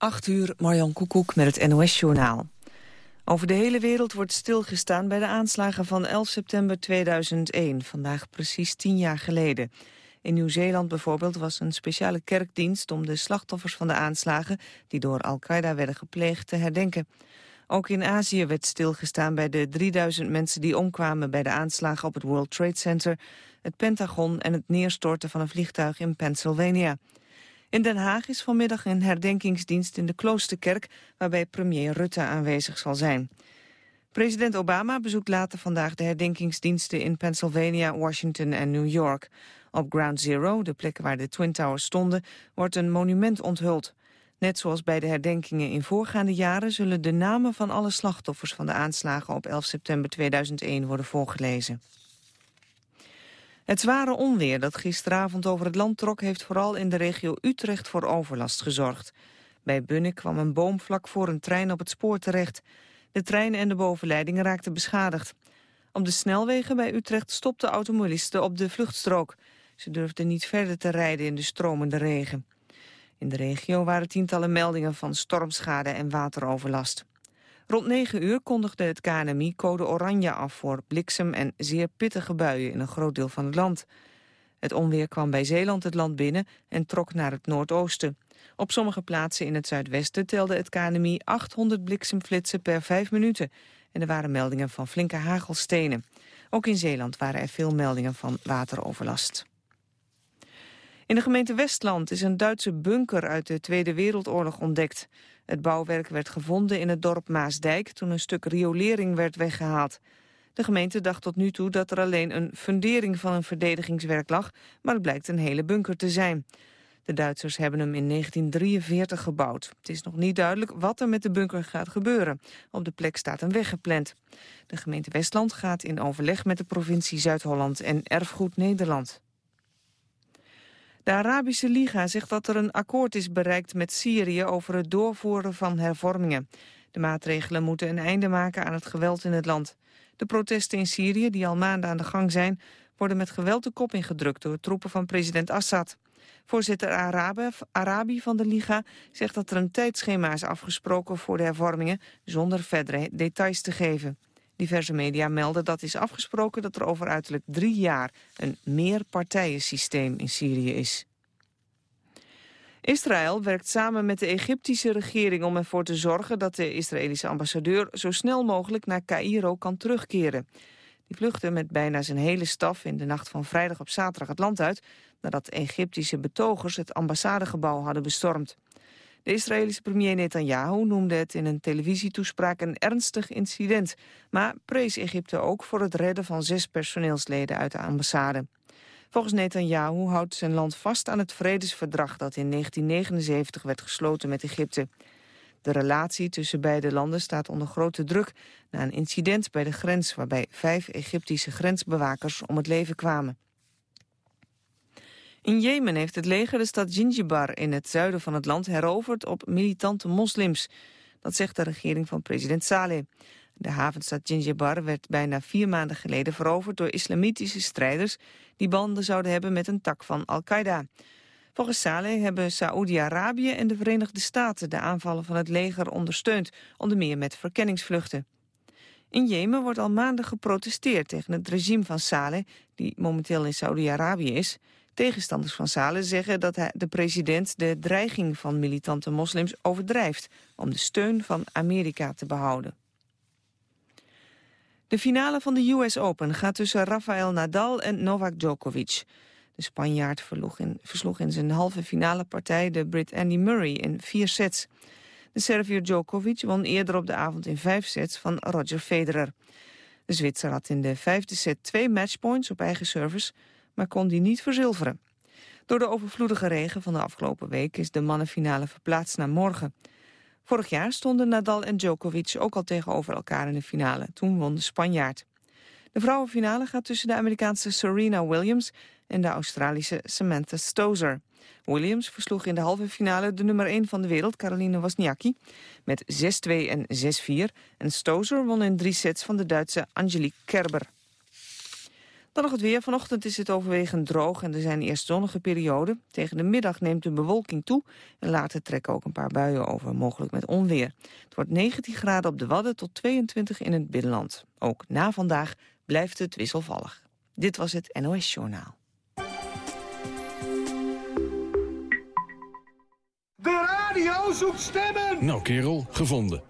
8 uur, Marjan Koekoek met het NOS-journaal. Over de hele wereld wordt stilgestaan bij de aanslagen van 11 september 2001, vandaag precies tien jaar geleden. In Nieuw-Zeeland bijvoorbeeld was een speciale kerkdienst om de slachtoffers van de aanslagen, die door Al-Qaeda werden gepleegd, te herdenken. Ook in Azië werd stilgestaan bij de 3000 mensen die omkwamen bij de aanslagen op het World Trade Center, het Pentagon en het neerstorten van een vliegtuig in Pennsylvania. In Den Haag is vanmiddag een herdenkingsdienst in de Kloosterkerk... waarbij premier Rutte aanwezig zal zijn. President Obama bezoekt later vandaag de herdenkingsdiensten in Pennsylvania, Washington en New York. Op Ground Zero, de plek waar de Twin Towers stonden, wordt een monument onthuld. Net zoals bij de herdenkingen in voorgaande jaren zullen de namen van alle slachtoffers van de aanslagen op 11 september 2001 worden voorgelezen. Het zware onweer dat gisteravond over het land trok... heeft vooral in de regio Utrecht voor overlast gezorgd. Bij Bunnik kwam een boom vlak voor een trein op het spoor terecht. De trein en de bovenleiding raakten beschadigd. Op de snelwegen bij Utrecht stopten automobilisten op de vluchtstrook. Ze durfden niet verder te rijden in de stromende regen. In de regio waren tientallen meldingen van stormschade en wateroverlast. Rond 9 uur kondigde het KNMI code oranje af voor bliksem en zeer pittige buien in een groot deel van het land. Het onweer kwam bij Zeeland het land binnen en trok naar het noordoosten. Op sommige plaatsen in het zuidwesten telde het KNMI 800 bliksemflitsen per 5 minuten. En er waren meldingen van flinke hagelstenen. Ook in Zeeland waren er veel meldingen van wateroverlast. In de gemeente Westland is een Duitse bunker uit de Tweede Wereldoorlog ontdekt. Het bouwwerk werd gevonden in het dorp Maasdijk toen een stuk riolering werd weggehaald. De gemeente dacht tot nu toe dat er alleen een fundering van een verdedigingswerk lag, maar het blijkt een hele bunker te zijn. De Duitsers hebben hem in 1943 gebouwd. Het is nog niet duidelijk wat er met de bunker gaat gebeuren. Op de plek staat een weg gepland. De gemeente Westland gaat in overleg met de provincie Zuid-Holland en Erfgoed Nederland. De Arabische Liga zegt dat er een akkoord is bereikt met Syrië over het doorvoeren van hervormingen. De maatregelen moeten een einde maken aan het geweld in het land. De protesten in Syrië, die al maanden aan de gang zijn, worden met geweld de kop ingedrukt door troepen van president Assad. Voorzitter Arabi van de Liga zegt dat er een tijdschema is afgesproken voor de hervormingen, zonder verdere details te geven. Diverse media melden dat is afgesproken dat er over uiterlijk drie jaar een meerpartijensysteem in Syrië is. Israël werkt samen met de Egyptische regering om ervoor te zorgen dat de Israëlische ambassadeur zo snel mogelijk naar Cairo kan terugkeren. Die vluchtte met bijna zijn hele staf in de nacht van vrijdag op zaterdag het land uit nadat Egyptische betogers het ambassadegebouw hadden bestormd. De Israëlische premier Netanyahu noemde het in een televisietoespraak een ernstig incident, maar prees Egypte ook voor het redden van zes personeelsleden uit de ambassade. Volgens Netanyahu houdt zijn land vast aan het vredesverdrag dat in 1979 werd gesloten met Egypte. De relatie tussen beide landen staat onder grote druk na een incident bij de grens waarbij vijf Egyptische grensbewakers om het leven kwamen. In Jemen heeft het leger de stad Gingibar in het zuiden van het land heroverd op militante moslims. Dat zegt de regering van president Saleh. De havenstad Gingibar werd bijna vier maanden geleden veroverd door islamitische strijders die banden zouden hebben met een tak van Al-Qaeda. Volgens Saleh hebben Saoedi-Arabië en de Verenigde Staten de aanvallen van het leger ondersteund, onder meer met verkenningsvluchten. In Jemen wordt al maanden geprotesteerd tegen het regime van Saleh, die momenteel in Saoedi-Arabië is. Tegenstanders van Saleh zeggen dat hij, de president de dreiging van militante moslims overdrijft om de steun van Amerika te behouden. De finale van de US Open gaat tussen Rafael Nadal en Novak Djokovic. De Spanjaard in, versloeg in zijn halve finale partij de Brit Andy Murray in vier sets. De Servier Djokovic won eerder op de avond in vijf sets van Roger Federer. De Zwitser had in de vijfde set twee matchpoints op eigen service maar kon die niet verzilveren. Door de overvloedige regen van de afgelopen week is de mannenfinale verplaatst naar morgen. Vorig jaar stonden Nadal en Djokovic ook al tegenover elkaar in de finale. Toen won de Spanjaard. De vrouwenfinale gaat tussen de Amerikaanse Serena Williams en de Australische Samantha Stosur. Williams versloeg in de halve finale de nummer 1 van de wereld, Caroline Wozniacki, met 6-2 en 6-4. En Stosur won in drie sets van de Duitse Angelique Kerber. Dan nog het weer. Vanochtend is het overwegend droog en er zijn eerst zonnige perioden. Tegen de middag neemt de bewolking toe en later trekken ook een paar buien over, mogelijk met onweer. Het wordt 19 graden op de Wadden tot 22 in het binnenland. Ook na vandaag blijft het wisselvallig. Dit was het NOS Journaal. De radio zoekt stemmen! Nou kerel, gevonden.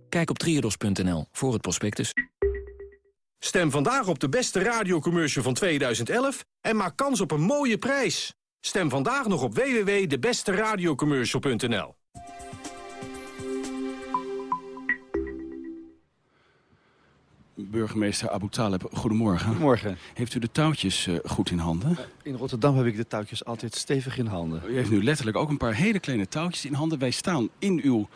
Kijk op triodos.nl voor het prospectus. Stem vandaag op de beste radiocommercial van 2011 en maak kans op een mooie prijs. Stem vandaag nog op www.debesteradiocommercial.nl Burgemeester Abu Taleb, goedemorgen. Goedemorgen. Heeft u de touwtjes uh, goed in handen? In Rotterdam heb ik de touwtjes altijd stevig in handen. U heeft nu letterlijk ook een paar hele kleine touwtjes in handen. Wij staan in uw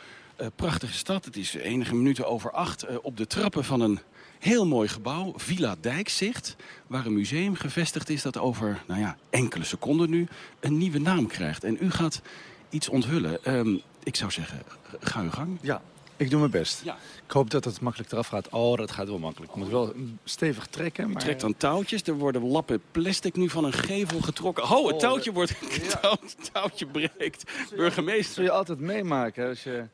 prachtige stad. Het is enige minuten over acht uh, op de trappen van een heel mooi gebouw, Villa Dijkzicht... waar een museum gevestigd is dat over nou ja, enkele seconden nu een nieuwe naam krijgt. En u gaat iets onthullen. Um, ik zou zeggen, ga uw gang. Ja, ik doe mijn best. Ja. Ik hoop dat het makkelijk eraf gaat. Oh, dat gaat wel makkelijk. Ik moet wel stevig trekken. Maar... U trekt dan touwtjes. Er worden lappen plastic nu van een gevel getrokken. Oh, het touwtje, wordt, ja. touwtje breekt. Burgemeester. Dat zul je altijd meemaken als je...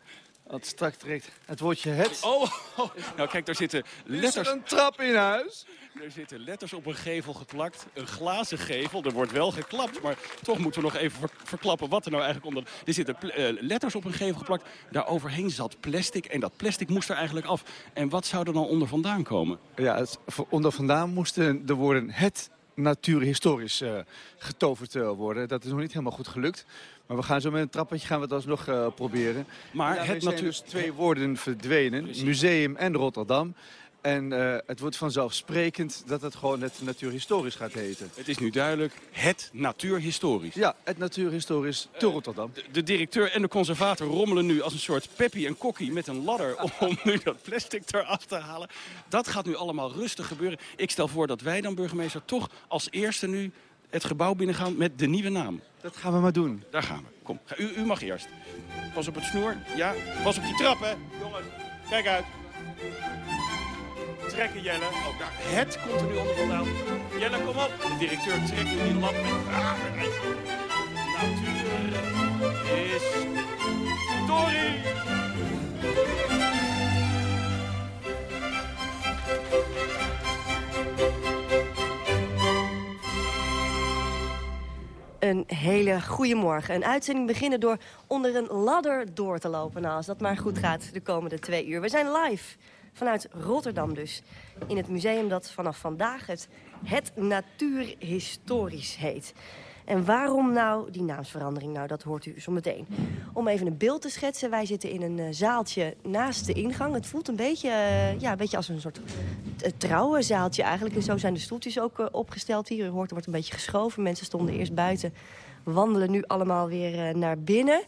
Het strak trekt. Het woordje het. Oh, oh, nou kijk, daar zitten letters... Is er een trap in huis? Er zitten letters op een gevel geplakt. Een glazen gevel. Er wordt wel geklapt, maar toch moeten we nog even ver verklappen wat er nou eigenlijk onder... Er zitten uh, letters op een gevel geplakt. Daar overheen zat plastic en dat plastic moest er eigenlijk af. En wat zou er dan onder vandaan komen? Ja, het, onder vandaan moesten de woorden het natuurhistorisch uh, getoverd uh, worden. Dat is nog niet helemaal goed gelukt. Maar we gaan zo met een trappetje gaan we het alsnog uh, proberen. Maar het zijn dus twee woorden verdwenen. Museum en Rotterdam. En uh, het wordt vanzelfsprekend dat het gewoon het natuurhistorisch gaat heten. Het is nu duidelijk, het natuurhistorisch. Ja, het natuurhistorisch te uh, Rotterdam. De, de, directeur en de conservator rommelen nu als een soort Peppy en Kokkie met een ladder... om nu dat plastic eraf te halen. Dat gaat nu allemaal rustig gebeuren. Ik stel voor dat wij dan, burgemeester, toch als eerste nu het gebouw binnengaan met de nieuwe naam. Dat gaan we maar doen. Daar gaan we. Kom, u, u mag eerst. Pas op het snoer. Ja, pas op die trap, hè. Jongens, kijk uit. Trekken, Jelle. Oh, daar, het komt er nu onder vandaan. Jelle, kom op. De directeur trekt nu die lat met... Ah, Natuur is... Tori! Een hele goede morgen. Een uitzending beginnen door onder een ladder door te lopen. Nou, als dat maar goed gaat de komende twee uur. We zijn live vanuit Rotterdam dus. In het museum dat vanaf vandaag het, het Natuurhistorisch heet. En waarom nou die naamsverandering? Nou, dat hoort u zo meteen. Om even een beeld te schetsen. Wij zitten in een uh, zaaltje naast de ingang. Het voelt een beetje, uh, ja, een beetje als een soort uh, trouwenzaaltje eigenlijk. En zo zijn de stoeltjes ook opgesteld hier. U hoort, er wordt een beetje geschoven. Mensen stonden eerst buiten. Wandelen nu allemaal weer naar binnen.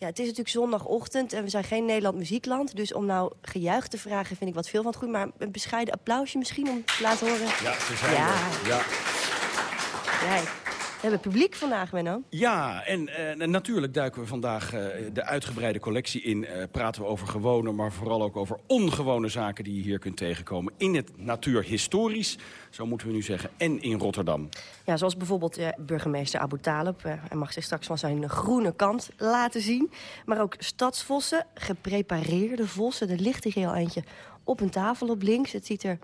Ja, het is natuurlijk zondagochtend en we zijn geen Nederland muziekland. Dus om nou gejuich te vragen vind ik wat veel van het goed. Maar een bescheiden applausje misschien om te laten horen. Ja, ze zijn ja. er. Ja. Ja, we hebben publiek vandaag, Menno. Ja, en uh, natuurlijk duiken we vandaag uh, de uitgebreide collectie in. Uh, praten we over gewone, maar vooral ook over ongewone zaken... die je hier kunt tegenkomen in het natuurhistorisch, zo moeten we nu zeggen, en in Rotterdam. Ja, zoals bijvoorbeeld burgemeester Abu Talib. hij mag zich straks van zijn groene kant laten zien. Maar ook stadsvossen, geprepareerde vossen. Er ligt er heel eentje op een tafel op links. Het ziet er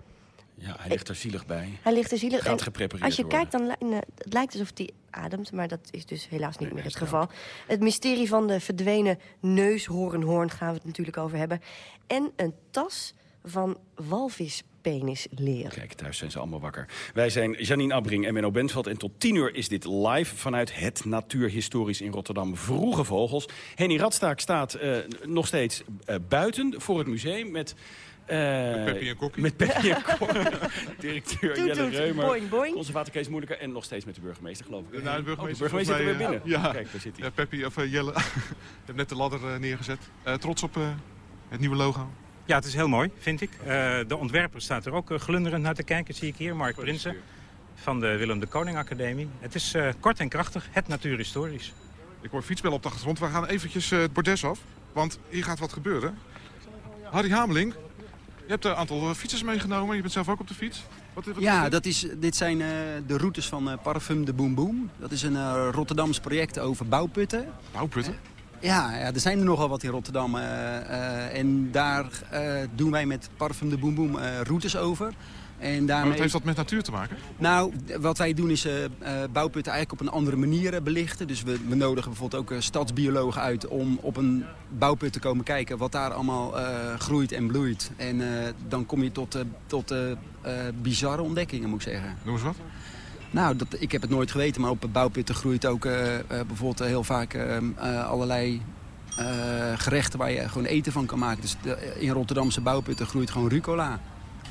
Ja, hij ligt er zielig bij. Hij ligt er zielig. Gaat en geprepareerd Als je worden. kijkt, dan li- het lijkt alsof hij ademt, maar dat is dus helaas niet meer het geval. Het mysterie van de verdwenen neushoornhoorn gaan we het natuurlijk over hebben. En een tas van walvispenisleer. Kijk, thuis zijn ze allemaal wakker. Wij zijn Janine Abbring en Menno Bentveld. En tot tien uur is dit live vanuit het Natuurhistorisch in Rotterdam. Vroege Vogels. Henny Radstaak staat eh, nog steeds eh, buiten voor het museum met... eh, Met Peppy en Kokkie. Met Peppy en Kokkie. Directeur Toet, Jelle toet, Reumer. boing, boing. Conservator Kees Moeilijker. En nog steeds met de burgemeester, geloof ik. Nou, de Oh, burgemeester, de burgemeester zit er weer binnen. eh, Ja, Kijk, daar zit hij. Ja, Peppy, of eh, Jelle, je hebt net de ladder eh, neergezet. Eh, trots op eh, het nieuwe logo. Ja, het is heel mooi, vind ik. Eh, de ontwerper staat er ook eh, glunderend naar te kijken, zie ik hier. Mark Prinsen van de Willem de Koning Academie. Het is eh, kort en krachtig, het natuurhistorisch. Ik hoor fietsbel op de achtergrond. We gaan eventjes eh, het bordes af, want hier gaat wat gebeuren. Harry Hameling, je hebt een aantal eh, fietsers meegenomen. Je bent zelf ook op de fiets. Wat, wat Ja, dat is, dit zijn eh, de routes van eh, Parfum de Boom Boom. Dat is een eh, Rotterdams project over bouwputten. Bouwputten? Ja, ja, er zijn er nogal wat in Rotterdam. eh, eh, en daar eh, doen wij met Parfum de Boom Boom eh, routes over. En daarmee... wat heeft dat met natuur te maken? Nou, wat wij doen is eh, eh, bouwputten eigenlijk op een andere manier eh, belichten. Dus we, we nodigen bijvoorbeeld ook stadsbiologen uit om op een bouwput te komen kijken wat daar allemaal groeit en bloeit. En dan kom je tot, tot bizarre ontdekkingen, moet ik zeggen. Noem eens wat. Nou, dat, ik heb het nooit geweten, maar op bouwputten groeit ook bijvoorbeeld heel vaak allerlei gerechten waar je gewoon eten van kan maken. Dus de- in Rotterdamse bouwputten groeit gewoon rucola.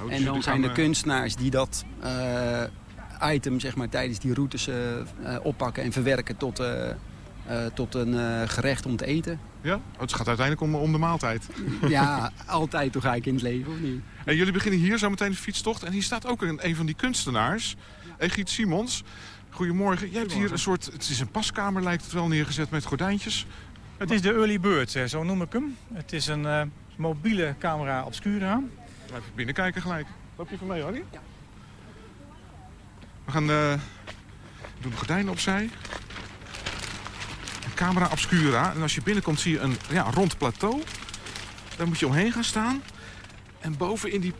Oh, dus en dan zijn er eh, kunstenaars die dat eh, item zeg maar, tijdens die routes eh, eh, oppakken en verwerken tot, eh, eh, tot een eh, gerecht om te eten. Ja? Oh, het gaat uiteindelijk om, om de maaltijd. Ja, altijd toch ga ik in het leven, of niet? En jullie beginnen hier zo meteen de fietstocht. En hier staat ook een, een van die kunstenaars, Egiet Simons. Goedemorgen. Jij hebt hier een soort, het is een paskamer lijkt het wel, neergezet met gordijntjes. Het is de early bird, zo noem ik hem. Het is een eh, mobiele camera obscura. Even binnenkijken gelijk. Loop je even mee, Harry? Ja. We gaan eh, doen de gordijnen opzij. Een camera obscura. En als je binnenkomt zie je een ja, rond plateau. Daar moet je omheen gaan staan. En boven in die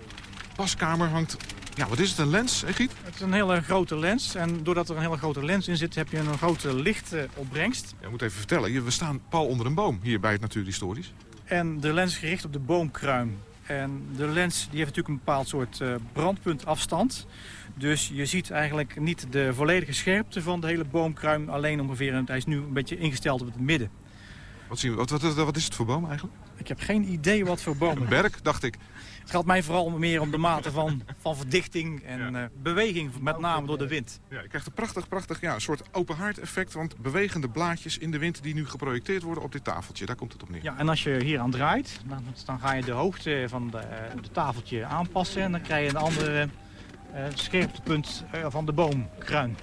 paskamer hangt... Ja, wat is het? Een lens, Egiet? Het is een hele grote lens en doordat er een hele grote lens in zit heb je een grote lichtopbrengst. Ik moet even vertellen. Je- We staan pal onder een boom hier bij het Natuurhistorisch. En de lens is gericht op de boomkruin. En de lens die heeft natuurlijk een bepaald soort eh, brandpuntafstand. Dus je ziet eigenlijk niet de volledige scherpte van de hele boomkruin. Alleen ongeveer, hij is nu een beetje ingesteld op het midden. Wat, zien we? Wat, wat is het voor boom eigenlijk? Ik heb geen idee wat voor boom. Een berk, dacht ik. Het gaat mij vooral meer om de mate van, van verdichting en eh, beweging, met name door de wind. Ja, je krijgt een prachtig, prachtig ja, een soort open haard effect. Want bewegende blaadjes in de wind die nu geprojecteerd worden op dit tafeltje. Daar komt het op neer. Ja, en als je hier aan draait, dan, dan ga je de hoogte van de, de tafeltje aanpassen. En dan krijg je een andere eh scherptepunt eh, van de boomkruin.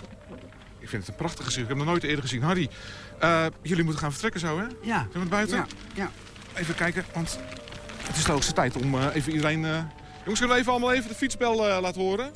Ik vind het een prachtig gezicht. Ik heb hem nog nooit eerder gezien. Harry, eh, jullie moeten gaan vertrekken zo, hè? Ja. Zijn we het buiten? Ja, ja. Even kijken, want het is de hoogste tijd om eh, even iedereen... eh, Jongens, kunnen we even allemaal even de fietsbel eh, laten horen?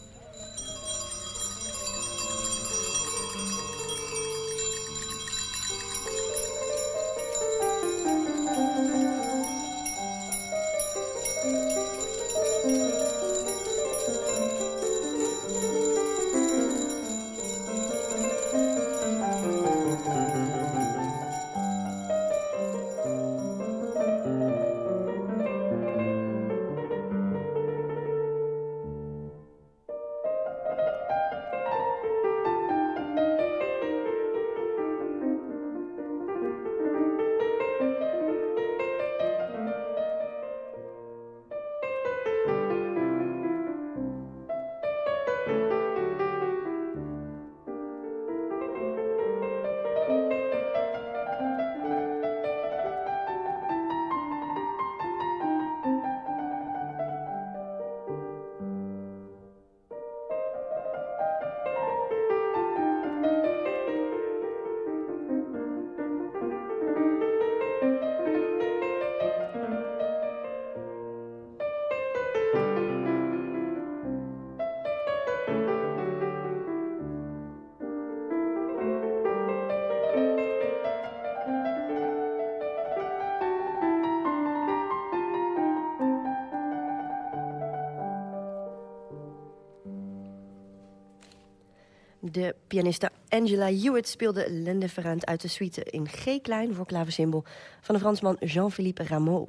De pianiste Angela Hewitt speelde Lendeverant uit de suite in G-klein... voor klaversymbol van de Fransman Jean-Philippe Rameau.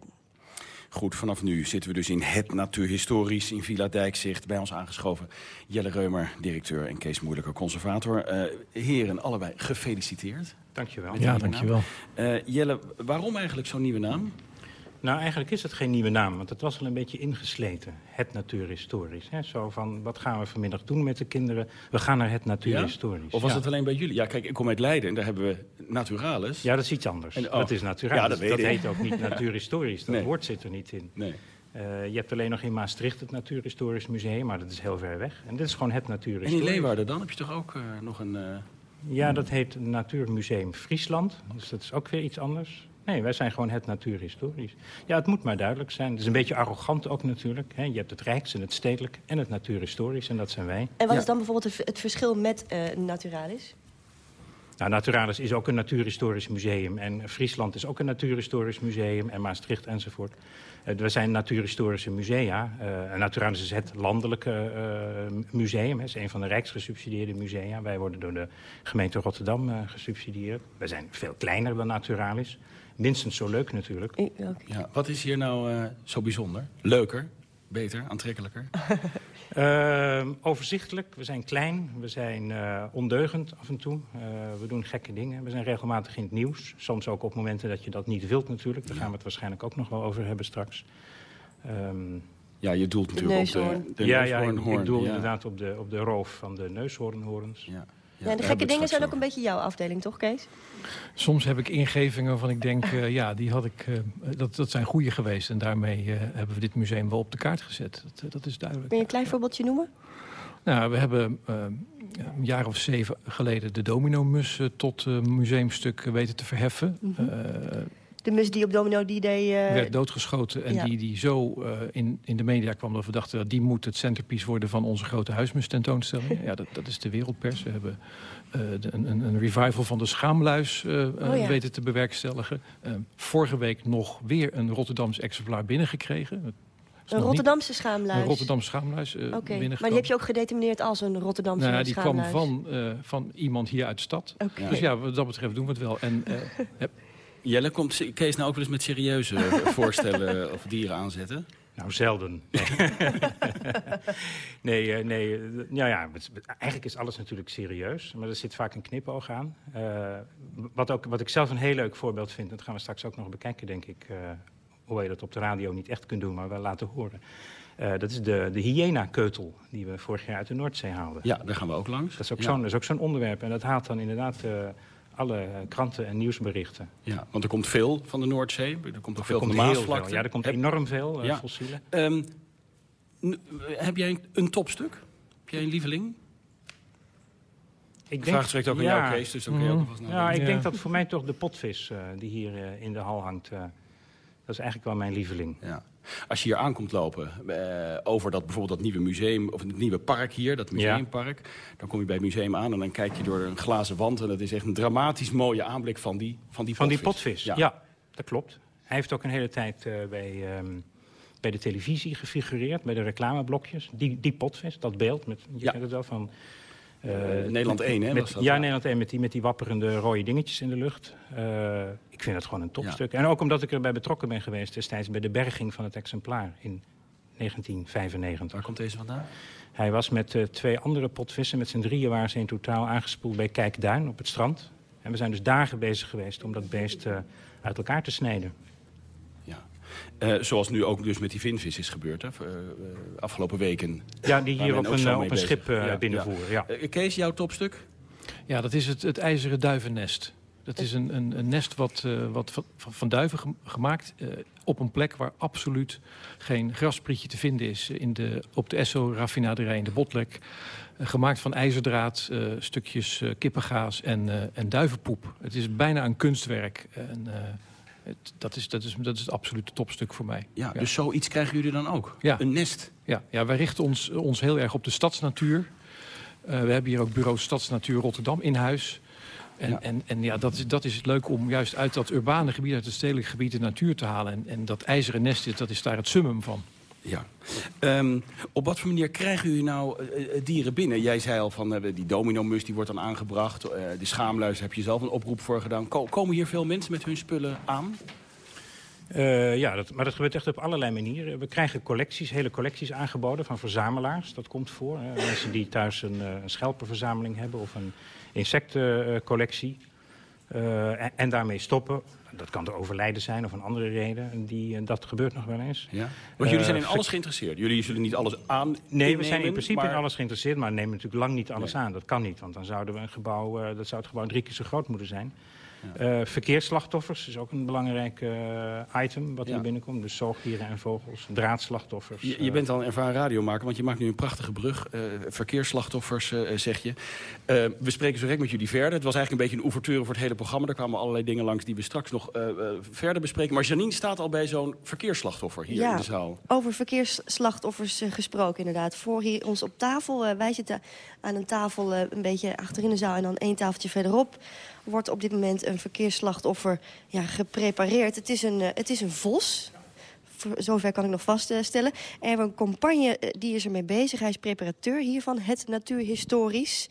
Goed, vanaf nu zitten we dus in het Natuurhistorisch in Villa Dijkzicht. Bij ons aangeschoven Jelle Reumer, directeur en Kees Moeilijker, conservator. Eh, heren, allebei gefeliciteerd. Dankjewel. Ja, dankjewel. Uh, Jelle, waarom eigenlijk zo'n nieuwe naam? Nou, eigenlijk is het geen nieuwe naam, want het was al een beetje ingesleten. Het natuurhistorisch. Hè? Zo van, wat gaan we vanmiddag doen met de kinderen? We gaan naar het natuurhistorisch. Of was het alleen bij jullie? Ja, kijk, ik kom uit Leiden en daar hebben we Naturalis. Ja, dat is iets anders. En, Dat is Naturalis. Ja, dat, weet dat heet ook niet natuurhistorisch. Dat nee. woord zit er niet in. Nee. Uh, je hebt alleen nog in Maastricht het Natuurhistorisch Museum, maar dat is heel ver weg. En dit is gewoon het Natuurhistorisch. En in Leeuwarden dan? Heb je toch ook uh, nog een... Uh... Ja, dat heet Natuurmuseum Friesland. Dus dat is ook weer iets anders. Nee, wij zijn gewoon het natuurhistorisch. Ja, het moet maar duidelijk zijn. Het is een beetje arrogant ook natuurlijk. Hè. Je hebt het Rijks en het Stedelijk en het natuurhistorisch. En dat zijn wij. En wat ja. is dan bijvoorbeeld het verschil met uh, Naturalis? Nou, Naturalis is ook een natuurhistorisch museum. En Friesland is ook een natuurhistorisch museum. En Maastricht enzovoort. Uh, we zijn natuurhistorische musea. Uh, Naturalis is het landelijke uh, museum. Het is een van de rijksgesubsidieerde musea. Wij worden door de gemeente Rotterdam gesubsidieerd. Wij zijn veel kleiner dan Naturalis. Minstens zo leuk natuurlijk. Ja, wat is hier nou zo bijzonder? Leuker? Beter? Aantrekkelijker? Uh, overzichtelijk. We zijn klein. We zijn uh, ondeugend af en toe. Uh, we doen gekke dingen. We zijn regelmatig in het nieuws. Soms ook op momenten dat je dat niet wilt natuurlijk. Daar gaan we het waarschijnlijk ook nog wel over hebben straks. Um, ja, je doelt natuurlijk de op de, de ja, ja, ik, ik doel ja. inderdaad op de, op de roof van de neushoornhoorns. Ja. Ja, de gekke dingen zijn ook een beetje jouw afdeling, toch Kees? Soms heb ik ingevingen waarvan ik denk, uh, ja, die had ik, uh, dat, dat zijn goede geweest. En daarmee uh, hebben we dit museum wel op de kaart gezet. Dat, dat is duidelijk. Kun je een klein voorbeeldje noemen? Nou, we hebben een jaar of zeven geleden de domino-mus tot museumstuk weten te verheffen. Mm -hmm. De mus die op Domino D-Day... Uh... werd doodgeschoten en ja. die, die zo uh, in, in de media kwam dat we dachten... dat die moet het centerpiece worden van onze grote huismus tentoonstelling. ja, dat, dat is de wereldpers. We hebben de, een, een, revival van de schaamluis oh, ja. weten te bewerkstelligen. vorige week nog weer een Rotterdams exemplaar binnengekregen. Een Rotterdamse schaamluis? Een Rotterdamse schaamluis uh, okay. Maar die heb je ook gedetermineerd als een Rotterdamse nou, die schaamluis? Die kwam van, uh, van iemand hier uit de stad. Okay. Dus ja, wat dat betreft doen we het wel. En, uh. Jelle, komt Kees nou ook wel eens met serieuze voorstellen of dieren aanzetten? Nou, zelden. nee, nee ja, ja, eigenlijk is alles natuurlijk serieus. Maar er zit vaak een knipoog aan. Uh, wat, ook, wat ik zelf een heel leuk voorbeeld vind... dat gaan we straks ook nog bekijken, denk ik... Uh, hoewel je dat op de radio niet echt kunt doen, maar wel laten horen. Uh, dat is de, de hyena-keutel die we vorig jaar uit de Noordzee haalden. Ja, daar gaan we ook langs. Dat is ook ja. zo'n zo'n onderwerp. En dat haalt dan inderdaad uh, alle kranten en nieuwsberichten. Ja, want er komt veel van de Noordzee. Er komt ook veel van de Maasvlakte. Ja, er komt enorm veel uh, ja. fossielen. Um, heb jij een topstuk? Heb jij een lieveling? Ik de vraag trekt ook ja, aan jou, Kees, dus dan kun je ook nog Ja, ik denk dat voor mij toch de potvis uh, die hier uh, in de hal hangt... Uh, dat is eigenlijk wel mijn lieveling. Ja. Als je hier aankomt lopen uh, over dat, bijvoorbeeld dat nieuwe museum... of het nieuwe park hier, dat museumpark... Ja. dan kom je bij het museum aan en dan kijk je door een glazen wand... en dat is echt een dramatisch mooie aanblik van die Van die van potvis, die potvis. Ja. ja. dat klopt. Hij heeft ook een hele tijd uh, bij, um, bij de televisie gefigureerd... bij de reclameblokjes. Die, die potvis, dat beeld, met, je ja. kent het wel van... Uh, Nederland 1, hè? Met, ja, Nederland 1 met die, met die wapperende rode dingetjes in de lucht. Uh, ik vind het gewoon een topstuk. Ja. En ook omdat ik erbij betrokken ben geweest destijds bij de berging van het exemplaar in 1995. Waar komt deze vandaan? Hij was met uh, twee andere potvissen, met z'n drieën waren ze in totaal aangespoeld bij Kijkduin op het strand. En we zijn dus dagen bezig geweest om dat beest uit elkaar te snijden. Uh, zoals nu ook dus met die vinvis is gebeurd, hè, uh, afgelopen weken. Ja, die hier op een, op een schip ja, binnenvoeren. Ja. Ja. Kees, jouw topstuk? Ja, dat is het, het ijzeren duivennest. Dat is een, een, een nest wat, wat van, van, duiven gemaakt op een plek waar absoluut geen grasprietje te vinden is. In de, op de Esso-raffinaderij in de Botlek. gemaakt van ijzerdraad, stukjes kippengaas en, en duivenpoep. Het is bijna een kunstwerk. En, het, dat, is, dat, is, dat is het absolute topstuk voor mij. Ja, ja. Dus zoiets krijgen jullie dan ook? Ja. Een nest? Ja, ja wij richten ons, ons heel erg op de stadsnatuur. Uh, we hebben hier ook bureau Stadsnatuur Rotterdam in huis. En ja, en, en ja dat, is, dat is het leuk om juist uit dat urbane gebied, uit het stedelijk gebied, de natuur te halen. En, en dat ijzeren nest, is, dat is daar het summum van. Ja. Um, op wat voor manier krijgen u nou uh, dieren binnen? Jij zei al van uh, die dominomus die wordt dan aangebracht. De schaamluis heb je zelf een oproep voor gedaan. Ko komen hier veel mensen met hun spullen aan? Ja, dat, maar dat gebeurt echt op allerlei manieren. We krijgen collecties, hele collecties aangeboden van verzamelaars. Dat komt voor. Mensen die thuis een, een schelpenverzameling hebben of een insectencollectie. En, en, daarmee stoppen. Dat kan door overlijden zijn of een andere reden. En die, dat gebeurt nog wel eens. Ja? Want jullie zijn in alles geïnteresseerd? Jullie zullen niet alles aan Nee, we zijn in principe maar... in alles geïnteresseerd, maar nemen natuurlijk lang niet alles nee. aan. Dat kan niet, want dan zouden we een gebouw, uh, dat zou het gebouw drie keer zo groot moeten zijn. Ja. Uh, verkeersslachtoffers is ook een belangrijk uh, item wat hier binnenkomt. Dus zoogdieren en vogels, draadslachtoffers. Je, je bent al een ervaren radiomaker, want je maakt nu een prachtige brug. Uh, verkeersslachtoffers, zeg je. we spreken zo direct met jullie verder. Het was eigenlijk een beetje een ouverture voor het hele programma. Er kwamen allerlei dingen langs die we straks nog verder bespreken. Maar Janine staat al bij zo'n verkeersslachtoffer hier ja, in de zaal. over verkeersslachtoffers gesproken inderdaad. Voor hier ons op tafel. wij zitten aan een tafel een beetje achterin de zaal en dan één tafeltje verderop wordt op dit moment een verkeersslachtoffer ja, geprepareerd. Het is een, uh, het is een vos. Zover kan ik nog vaststellen. Hebben een campagne, uh, die is ermee bezig. Hij is preparateur hiervan, het Natuurhistorisch.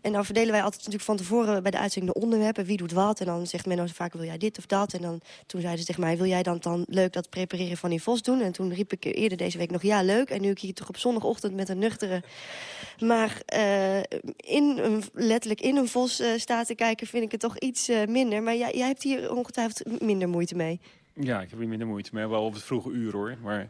En dan verdelen wij altijd natuurlijk van tevoren bij de uitzending de onderwerpen. Wie doet wat? En dan zegt Menno vaak, wil jij dit of dat? En dan, toen zeiden ze tegen mij, wil jij dan, dan leuk dat prepareren van die vos doen? En toen riep ik eerder deze week nog, ja, leuk. En nu ik hier toch op zondagochtend met een nuchtere... maar uh, in een, letterlijk in een vos uh, sta te kijken, vind ik het toch iets uh, minder. Maar jij, jij hebt hier ongetwijfeld minder moeite mee. Ja, ik heb hier minder moeite mee. Wel op het vroege uur hoor. Maar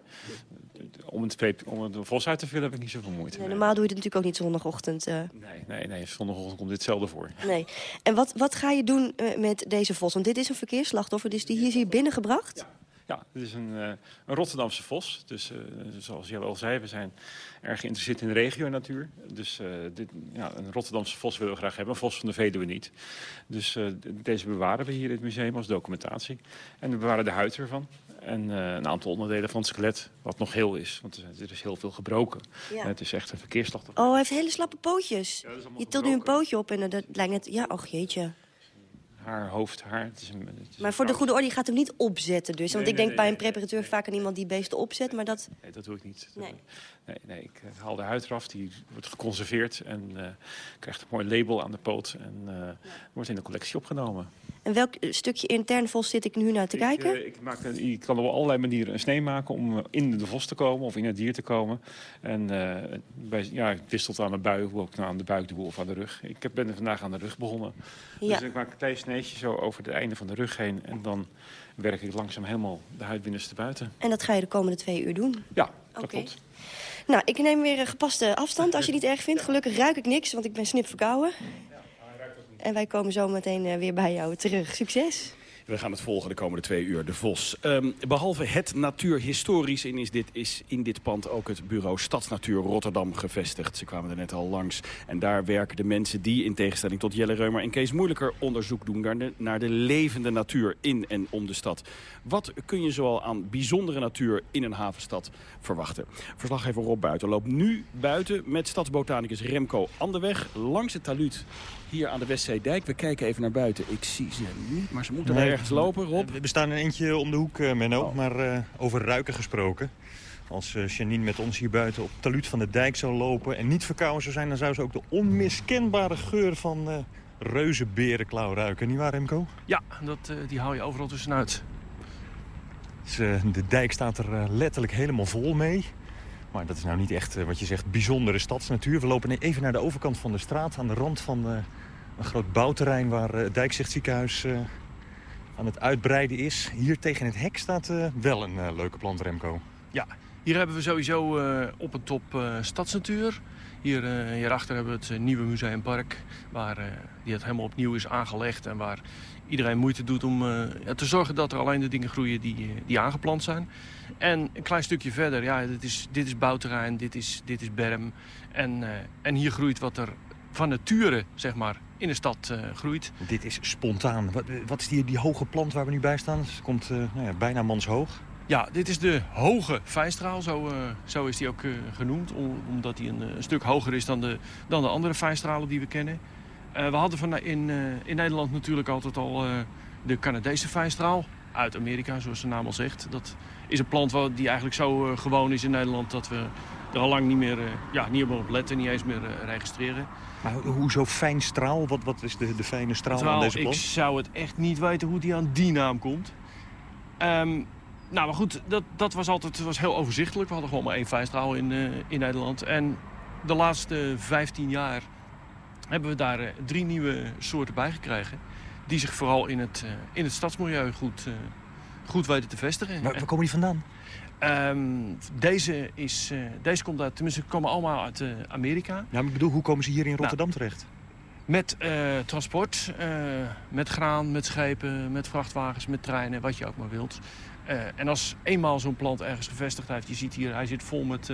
om het, om het vos uit te vullen heb ik niet zoveel moeite nee, mee. Normaal doe je het natuurlijk ook niet zondagochtend. Uh... Nee, nee, nee, zondagochtend komt dit zelden voor. Nee. En wat, wat ga je doen uh, met deze vos? Want dit is een verkeersslachtoffer, dus die hier is hier binnengebracht? Ja. Ja, dit is een, uh, een Rotterdamse vos. Dus uh, zoals jij al zei, we zijn erg geïnteresseerd in de regio natuur. Dus uh, dit, ja, een Rotterdamse vos willen we graag hebben. Een vos van de Veluwe niet. Dus deze bewaren we hier in het museum als documentatie. En we bewaren de huid ervan. En een aantal onderdelen van het skelet, wat nog heel is. Want er is heel veel gebroken. Ja. het is echt een verkeersslachtoffer. Oh, hij heeft hele slappe pootjes. Ja, je tilt nu een pootje op en dat lijkt net... Ja, och jeetje haar, hoofd, haar. Het is een, het is maar voor de goede orde, je gaat hem niet opzetten dus. Want nee, ik denk nee, bij een preparateur vaak aan iemand die beesten opzet, maar dat... Nee, dat doe ik niet. Nee, nee, nee ik haal de huid eraf, die wordt geconserveerd en uh, krijgt een mooi label aan de poot. En uh, wordt in de collectie opgenomen. En welk stukje intern vos zit ik nu naar te ik, kijken? Uh, ik, maak ik kan op allerlei manieren een snee maken om in de vos te komen of in het dier te komen. En bij, ja, het wisselt aan de buik, hoe ik nou aan de buik doe of aan de rug. Ik ben vandaag aan de rug begonnen. Ja. Dus ik maak een klein sneetje zo over het einde van de rug heen. En dan werk ik langzaam helemaal de huidbinnenste buiten. En dat ga je de komende twee uur doen? Ja, dat okay. klopt. Nou, ik neem weer een gepaste afstand als je het niet erg vindt. Gelukkig ruik ik niks, want ik ben snip verkouden. En wij komen zo meteen weer bij jou terug. Succes! We gaan het volgen de komende twee uur, de Vos. Um, behalve het natuurhistorisch in is, dit, is in dit pand ook het bureau Stadsnatuur Rotterdam gevestigd. Ze kwamen er net al langs. En daar werken de mensen die, in tegenstelling tot Jelle Reumer en Kees Moeilijker... onderzoek doen naar de, naar de levende natuur in en om de stad. Wat kun je zoal aan bijzondere natuur in een havenstad verwachten? Verslaggever Rob Buiten loopt nu buiten met stadsbotanicus Remco Anderweg... langs het taluut hier aan de Westzeedijk. We kijken even naar buiten. Ik zie ze niet, maar ze moeten nee, ergens lopen, Rob. We staan een eentje om de hoek, uh, Menno. Oh. Maar uh, over ruiken gesproken. Als uh, Janine met ons hier buiten op het taluut van de dijk zou lopen... en niet verkouden zou zijn, dan zou ze ook de onmiskenbare geur van uh, reuzenberenklauw ruiken. Niet waar, Remco? Ja, dat, die hou je overal tussenuit. Dus, de dijk staat er letterlijk helemaal vol mee. Maar dat is nou niet echt, wat je zegt, bijzondere stadsnatuur. We lopen even naar de overkant van de straat, aan de rand van een groot bouwterrein... waar het Dijkzichtziekenhuis aan het uitbreiden is. Hier tegen het hek staat uh, wel een leuke plant, Remco. Ja, hier hebben we sowieso op een top stadsnatuur. Hier, hierachter hebben we het nieuwe museumpark, waar die het helemaal opnieuw is aangelegd... en waar iedereen moeite doet om te zorgen dat er alleen de dingen groeien die, die aangeplant zijn. En een klein stukje verder, ja, dit is, dit is bouwterrein, dit is, dit is berm. En, en hier groeit wat er van nature, zeg maar, in de stad uh, groeit. Dit is spontaan. Wat, wat is die, die hoge plant waar we nu bij staan? Het komt uh, nou ja, bijna manshoog. Ja, dit is de hoge fijnstraal, zo, uh, zo is die ook genoemd. Om, omdat die een, een, stuk hoger is dan de, dan de andere fijnstralen die we kennen. we hadden van, in, in Nederland natuurlijk altijd al de Canadese fijnstraal. Uit Amerika, zoals de naam al zegt. Dat is een plant die eigenlijk zo gewoon is in Nederland... dat we er al lang niet meer ja, niet op letten, niet eens meer registreren. Maar hoezo fijn straal? Wat, wat is de, de fijne straal aan deze plant? Ik zou het echt niet weten hoe die aan die naam komt. Um, nou, maar goed, dat, dat was altijd was heel overzichtelijk. We hadden gewoon maar één fijnstraal in, uh, in Nederland. En de laatste 15 jaar hebben we daar uh, drie nieuwe soorten bij gekregen. Die zich vooral in het, uh, in het stadsmilieu goed, goed weten te vestigen. Waar, waar komen die vandaan? Um, deze, is, deze komt uit, tenminste, komen allemaal uit Amerika. Ja, maar ik bedoel, hoe komen ze hier in nou, Rotterdam nou, terecht? Met uh, transport, uh, met graan, met schepen, met vrachtwagens, met treinen, wat je ook maar wilt. Uh, en als eenmaal zo'n plant ergens gevestigd heeft, je ziet hier, hij zit vol met,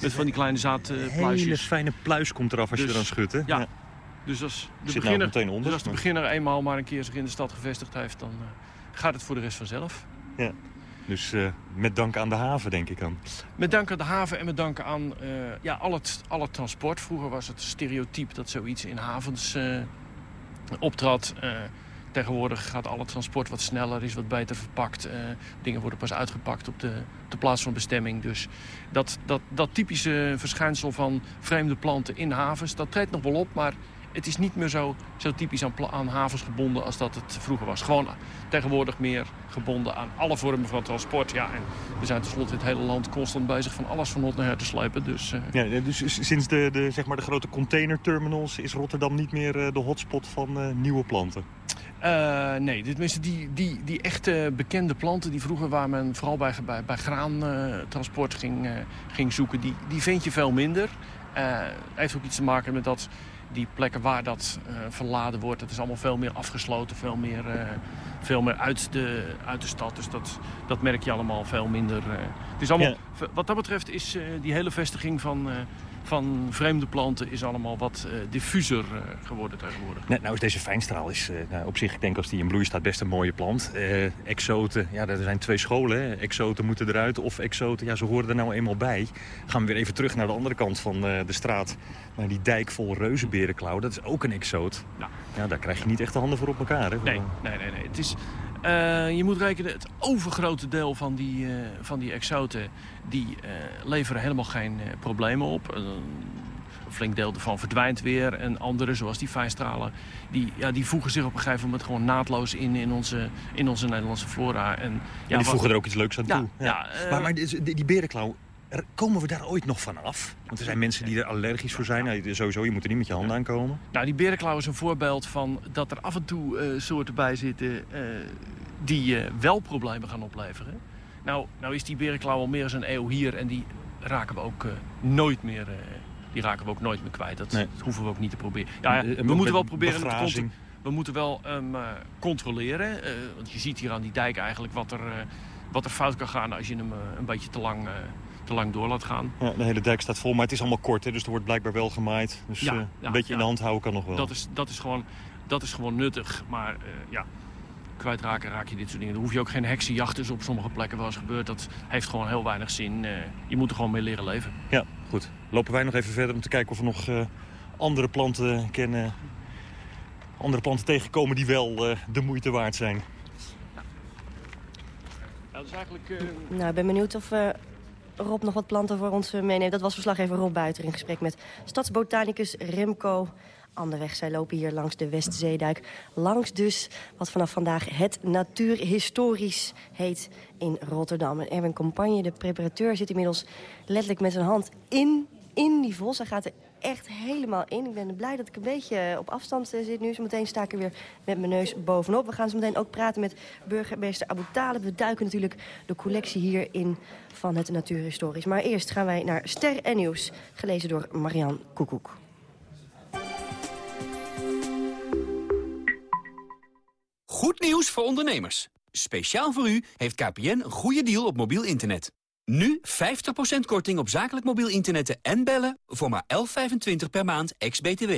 met van die kleine zaadpluisjes. Een hele fijne pluis komt eraf als dus, je er dan schudt, hè? Ja. ja. Dus als de, nou beginner, nou onder, dus als de beginner eenmaal maar een keer zich in de stad gevestigd heeft, dan gaat het voor de rest vanzelf. Ja. Dus uh, met dank aan de haven, denk ik dan? Met dank aan de haven en met dank aan uh, ja, al, het, al het transport. Vroeger was het stereotype dat zoiets in havens uh, optrad. tegenwoordig gaat alle transport wat sneller, is wat beter verpakt. dingen worden pas uitgepakt op de, de plaats van bestemming. Dus dat, dat, dat typische verschijnsel van vreemde planten in havens, dat treedt nog wel op. Maar het is niet meer zo, zo typisch aan, aan, havens gebonden als dat het vroeger was. Gewoon tegenwoordig meer gebonden aan alle vormen van transport. Ja, en we zijn tenslotte in het hele land constant bezig van alles van hot naar her te sluipen. Dus, uh... ja, dus sinds de, de, zeg maar de grote containerterminals is Rotterdam niet meer uh, de hotspot van uh, nieuwe planten? Uh, nee, tenminste die, die, die echte bekende planten die vroeger waar men vooral bij, bij, bij graantransport ging, ging zoeken, die, die vind je veel minder. heeft ook iets te maken met dat die plekken waar dat uh, verladen wordt, het is allemaal veel meer afgesloten, veel meer, uh, veel meer uit, de, uit de stad. Dus dat, dat merk je allemaal veel minder. Uh. Het is allemaal, ja. Wat dat betreft is die hele vestiging van van vreemde planten is allemaal wat uh, diffuser uh, geworden tegenwoordig. nou is deze fijnstraal is, uh, nou, op zich, ik denk als die in bloei staat, best een mooie plant. exoten, ja, er zijn twee scholen. Hè. Exoten moeten eruit of exoten, ja, ze horen er nou eenmaal bij. Gaan we weer even terug naar de andere kant van de straat. Naar die dijk vol reuzenberenklauw, dat is ook een exoot. Ja. ja, daar krijg je niet echt de handen voor op elkaar. Hè, nee, nee, nee, nee. Het is, uh, je moet rekenen, het overgrote deel van die, uh, van die exoten... die uh, leveren helemaal geen problemen op. een flink deel ervan verdwijnt weer. En andere, zoals die fijnstralen, die, ja, die voegen zich op een gegeven moment gewoon naadloos in... in onze, in onze Nederlandse flora. En, ja, die voegen er ook iets leuks aan toe. Ja, maar, maar die, die berenklauw, Komen we daar ooit nog van af? Want er zijn mensen die er allergisch voor zijn. Nou, sowieso, je moet er niet met je handen aankomen. Nou, die berenklauw is een voorbeeld van dat er af en toe uh, soorten bij zitten... Uh, die uh, wel problemen gaan opleveren. Nou, nou is die berenklauw al meer dan een eeuw hier... en die raken we ook nooit meer... die raken we ook nooit meer kwijt. Dat, nee. dat, hoeven we ook niet te proberen. Ja, we moeten wel proberen... Te we moeten wel um, controleren. want je ziet hier aan die dijk eigenlijk wat er, wat er fout kan gaan... als je hem een beetje te lang te lang door laat gaan. Ja, de hele dijk staat vol, maar het is allemaal kort, hè, dus er wordt blijkbaar wel gemaaid. Dus ja, uh, een beetje in de hand houden kan nog wel. Dat is, dat is, gewoon, dat is gewoon nuttig, maar uh, ja, kwijtraken raak je dit soort dingen. Dan hoef je ook geen heksenjachters op sommige plekken wel eens gebeurd. Dat heeft gewoon heel weinig zin. Uh, je moet er gewoon mee leren leven. Ja, goed. Lopen wij nog even verder om te kijken of we nog andere planten kennen. Andere planten tegenkomen die wel de moeite waard zijn. Ja. dat is eigenlijk... Nou, ik ben benieuwd of we Rob nog wat planten voor ons eh, meeneemt. Dat was verslaggever Rob Buiter in gesprek met stadsbotanicus Remco Anderweg. Zij lopen hier langs de Westzeedijk. Langs dus wat vanaf vandaag het Natuurhistorisch heet in Rotterdam. En Erwin Compagne, de preparateur, zit inmiddels letterlijk met zijn hand in, in die vos. Hij gaat er echt helemaal in. Ik ben blij dat ik een beetje op afstand eh, zit nu. Zometeen sta ik er weer met mijn neus bovenop. We gaan zo meteen ook praten met burgemeester Abu. We duiken natuurlijk de collectie hier in van het Natuurhistorisch. Maar eerst gaan wij naar Ster en Nieuws, gelezen door Marian Koekoek. Goed nieuws voor ondernemers. Speciaal voor u heeft KPN een goede deal op mobiel internet. Nu 50% korting op zakelijk mobiel internet en bellen voor maar 11,25 per maand ex-BTW.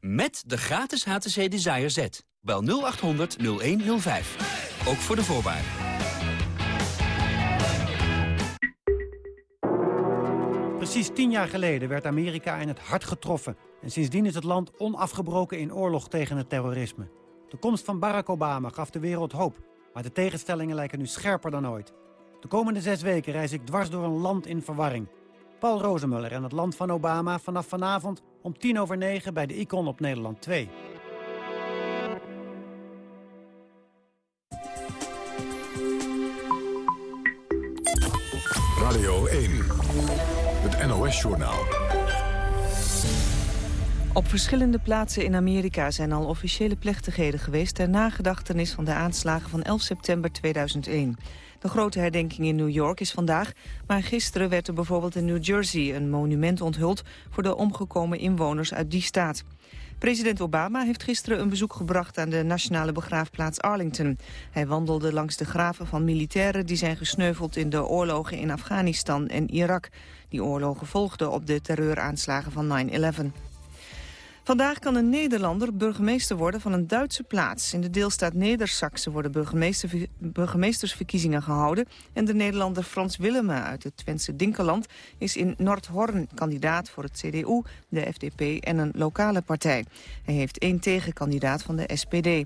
Met de gratis HTC Desire Z. Bel 0800 0105. Ook voor de voorwaarden. Precies tien jaar geleden werd Amerika in het hart getroffen. En sindsdien is het land onafgebroken in oorlog tegen het terrorisme. De komst van Barack Obama gaf de wereld hoop. Maar de tegenstellingen lijken nu scherper dan ooit. De komende zes weken reis ik dwars door een land in verwarring. Paul Rozemuller en het land van Obama vanaf vanavond om tien over negen bij de Icon op Nederland 2. Radio 1, het NOS-journaal. Op verschillende plaatsen in Amerika zijn al officiële plechtigheden geweest... ter nagedachtenis van de aanslagen van 11 september 2001. De grote herdenking in New York is vandaag... maar gisteren werd er bijvoorbeeld in New Jersey een monument onthuld... voor de omgekomen inwoners uit die staat. President Obama heeft gisteren een bezoek gebracht aan de nationale begraafplaats Arlington. Hij wandelde langs de graven van militairen die zijn gesneuveld in de oorlogen in Afghanistan en Irak. Die oorlogen volgden op de terreuraanslagen van 9-11. Vandaag kan een Nederlander burgemeester worden van een Duitse plaats. In de deelstaat Neder-Saxe worden burgemeester, burgemeestersverkiezingen gehouden. En de Nederlander Frans Willemme uit het Twentse Dinkeland... is in Noordhorn kandidaat voor het CDU, de FDP en een lokale partij. Hij heeft één tegenkandidaat van de SPD.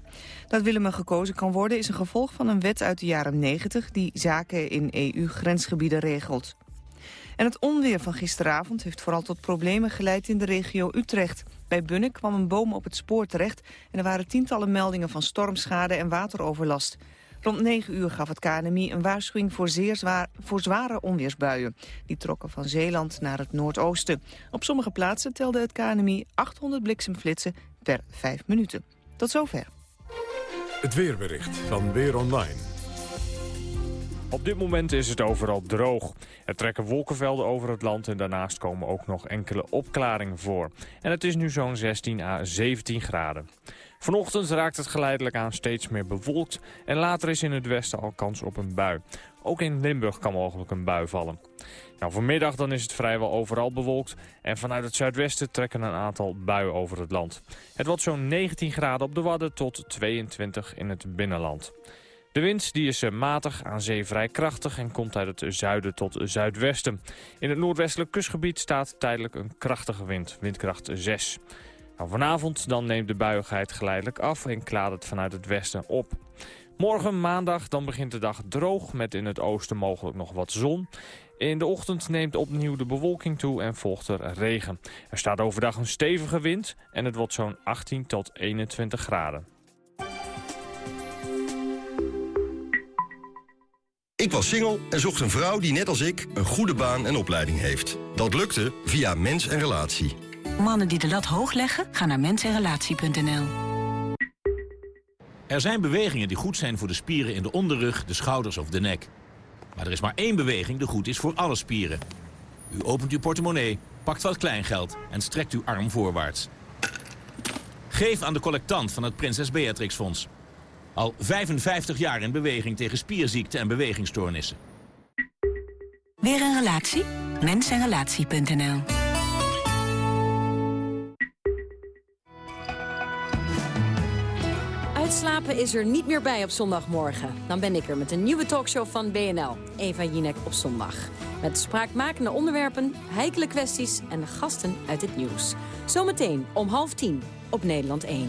Dat Willemme gekozen kan worden is een gevolg van een wet uit de jaren 90... die zaken in EU-grensgebieden regelt. En het onweer van gisteravond heeft vooral tot problemen geleid in de regio Utrecht. Bij Bunnik kwam een boom op het spoor terecht en er waren tientallen meldingen van stormschade en wateroverlast. Rond 9 uur gaf het KNMI een waarschuwing voor, zeer zwaar, voor zware onweersbuien. Die trokken van Zeeland naar het noordoosten. Op sommige plaatsen telde het KNMI 800 bliksemflitsen per 5 minuten. Tot zover. Het weerbericht van Weer Online. Op dit moment is het overal droog. Er trekken wolkenvelden over het land en daarnaast komen ook nog enkele opklaringen voor. En het is nu zo'n 16 à 17 graden. Vanochtend raakt het geleidelijk aan steeds meer bewolkt en later is in het westen al kans op een bui. Ook in Limburg kan mogelijk een bui vallen. Nou, vanmiddag dan is het vrijwel overal bewolkt en vanuit het zuidwesten trekken een aantal buien over het land. Het wordt zo'n 19 graden op de Wadden tot 22 in het binnenland. De wind die is eh, matig, aan zee vrij krachtig en komt uit het zuiden tot zuidwesten. In het noordwestelijk kustgebied staat tijdelijk een krachtige wind, windkracht 6. Nou, vanavond dan neemt de buigheid geleidelijk af en klaart het vanuit het westen op. Morgen maandag dan begint de dag droog met in het oosten mogelijk nog wat zon. In de ochtend neemt opnieuw de bewolking toe en volgt er regen. Er staat overdag een stevige wind en het wordt zo'n 18 tot 21 graden. Ik was single en zocht een vrouw die net als ik een goede baan en opleiding heeft. Dat lukte via Mens en Relatie. Mannen die de lat hoog leggen, gaan naar mensenrelatie.nl. Er zijn bewegingen die goed zijn voor de spieren in de onderrug, de schouders of de nek. Maar er is maar één beweging die goed is voor alle spieren. U opent uw portemonnee, pakt wat kleingeld en strekt uw arm voorwaarts. Geef aan de collectant van het Prinses Beatrix Fonds. Al 55 jaar in beweging tegen spierziekten en bewegingsstoornissen. Weer een relatie? Mensenrelatie.nl Uitslapen is er niet meer bij op zondagmorgen. Dan ben ik er met een nieuwe talkshow van BNL, Eva Jinek op zondag. Met spraakmakende onderwerpen, heikele kwesties en gasten uit het nieuws. Zometeen om half tien op Nederland 1.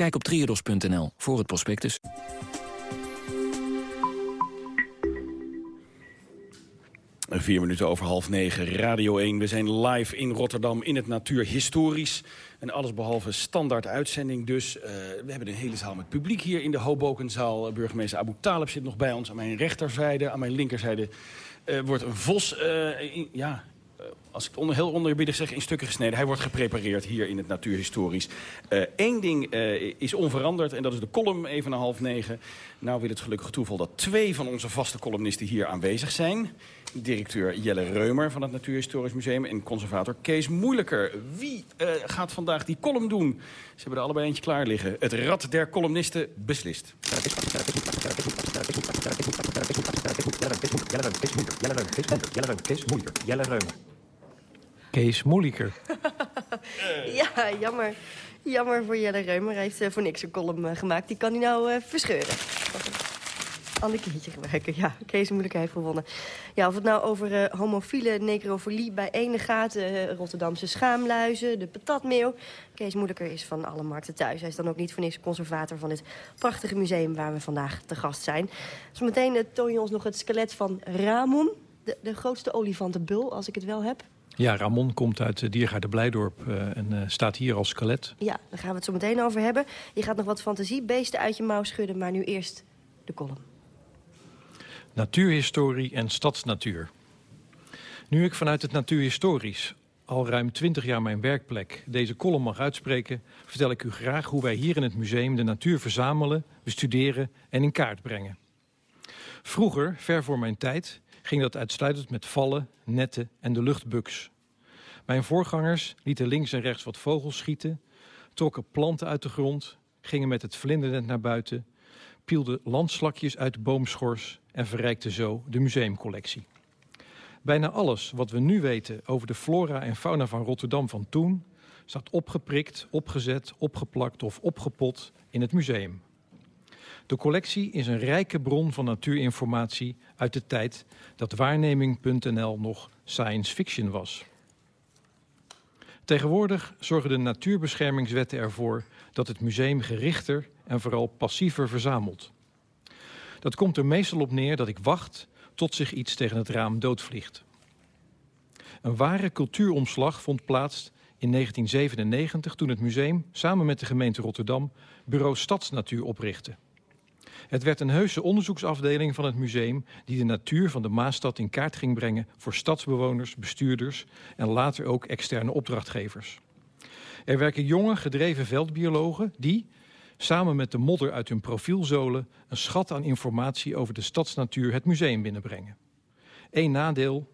Kijk op triodos.nl voor het prospectus. Vier minuten over half negen, Radio 1. We zijn live in Rotterdam in het Natuurhistorisch. Een allesbehalve standaard uitzending dus. Uh, we hebben een hele zaal met publiek hier in de Hobokenzaal. Burgemeester Abu Talib zit nog bij ons aan mijn rechterzijde. Aan mijn linkerzijde uh, wordt een vos ja, eh, als ik het onder, heel onderbiedig zeg, in stukken gesneden. Hij wordt geprepareerd hier in het Natuurhistorisch. Eén uh, ding uh, is onveranderd en dat is de column even na half negen. Nou wil het gelukkige toeval dat twee van onze vaste columnisten hier aanwezig zijn. Directeur Jelle Reumer van het Natuurhistorisch Museum en conservator Kees Moeilijker. Wie uh, gaat vandaag die column doen? Ze hebben er allebei eentje klaar liggen. Het rad der columnisten beslist. Kees Moeilijker. Ja, jammer. Jammer voor Jelle Reumer. Hij heeft eh, voor niks een column eh, gemaakt. Die kan hij nou eh, verscheuren. Ander keertje gebruiken. Ja, Kees Moeilijker heeft gewonnen. Ja, of het nou over homofiele necrofilie bij ene gaat... Rotterdamse schaamluizen, de patatmeeuw. Kees Moeilijker is van alle markten thuis. Hij is dan ook niet voor niks conservator van dit prachtige museum... waar we vandaag te gast zijn. Zometeen toon je ons nog het skelet van Ramon. De, de grootste olifantenbul, als ik het wel heb. Ja, Ramon komt uit uh, Diergaarde Blijdorp uh, en uh, staat hier als skelet. Ja, daar gaan we het zo meteen over hebben. Je gaat nog wat fantasiebeesten uit je mouw schudden, maar nu eerst de column. Natuurhistorie en stadsnatuur. Nu ik vanuit het natuurhistorisch al ruim 20 jaar mijn werkplek deze column mag uitspreken... vertel ik u graag hoe wij hier in het museum de natuur verzamelen, bestuderen en in kaart brengen. Vroeger, ver voor mijn tijd, ging dat uitsluitend met vallen, netten en de luchtbuks. Mijn voorgangers lieten links en rechts wat vogels schieten, trokken planten uit de grond, gingen met het vlindernet naar buiten, pielden landslakjes uit de boomschors en verrijkten zo de museumcollectie. Bijna alles wat we nu weten over de flora en fauna van Rotterdam van toen staat opgeprikt, opgezet, opgeplakt of opgepot in het museum. De collectie is een rijke bron van natuurinformatie uit de tijd dat waarneming.nl nog science fiction was. Tegenwoordig zorgen de natuurbeschermingswetten ervoor dat het museum gerichter en vooral passiever verzamelt. Dat komt er meestal op neer dat ik wacht tot zich iets tegen het raam doodvliegt. Een ware cultuuromslag vond plaats in 1997 toen het museum samen met de gemeente Rotterdam bureau Stadsnatuur oprichtte. Het werd een heuse onderzoeksafdeling van het museum die de natuur van de Maastad in kaart ging brengen voor stadsbewoners, bestuurders en later ook externe opdrachtgevers. Er werken jonge, gedreven veldbiologen die, samen met de modder uit hun profielzolen, een schat aan informatie over de stadsnatuur het museum binnenbrengen. Eén nadeel,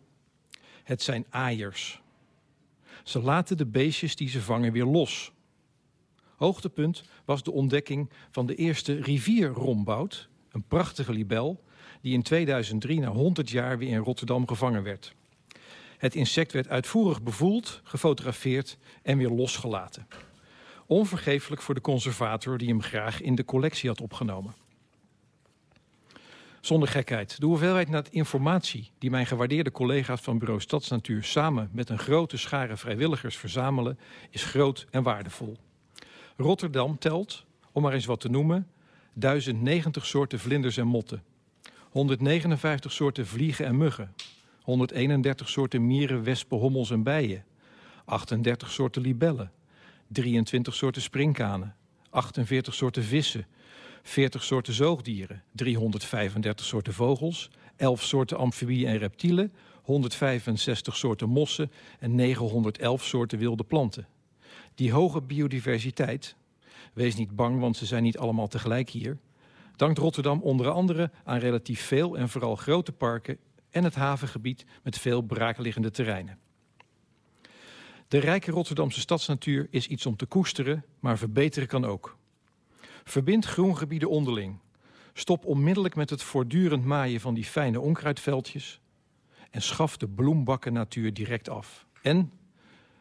het zijn aaiers. Ze laten de beestjes die ze vangen weer los. Hoogtepunt was de ontdekking van de eerste rivierrombout, een prachtige libel, die in 2003 na 100 jaar weer in Rotterdam gevangen werd. Het insect werd uitvoerig bevoeld, gefotografeerd en weer losgelaten. Onvergeeflijk voor de conservator die hem graag in de collectie had opgenomen. Zonder gekheid, de hoeveelheid informatie die mijn gewaardeerde collega's van bureau Stadsnatuur samen met een grote schare vrijwilligers verzamelen, is groot en waardevol. Rotterdam telt, om maar eens wat te noemen, 1090 soorten vlinders en motten. 159 soorten vliegen en muggen. 131 soorten mieren, wespen, hommels en bijen. 38 soorten libellen. 23 soorten springkanen. 48 soorten vissen. 40 soorten zoogdieren. 335 soorten vogels. 11 soorten amfibieën en reptielen. 165 soorten mossen en 911 soorten wilde planten. Die hoge biodiversiteit, wees niet bang, want ze zijn niet allemaal tegelijk hier, dankt Rotterdam onder andere aan relatief veel en vooral grote parken en het havengebied met veel braakliggende terreinen. De rijke Rotterdamse stadsnatuur is iets om te koesteren, maar verbeteren kan ook. Verbind groengebieden onderling. Stop onmiddellijk met het voortdurend maaien van die fijne onkruidveldjes en schaf de bloembakken natuur direct af. En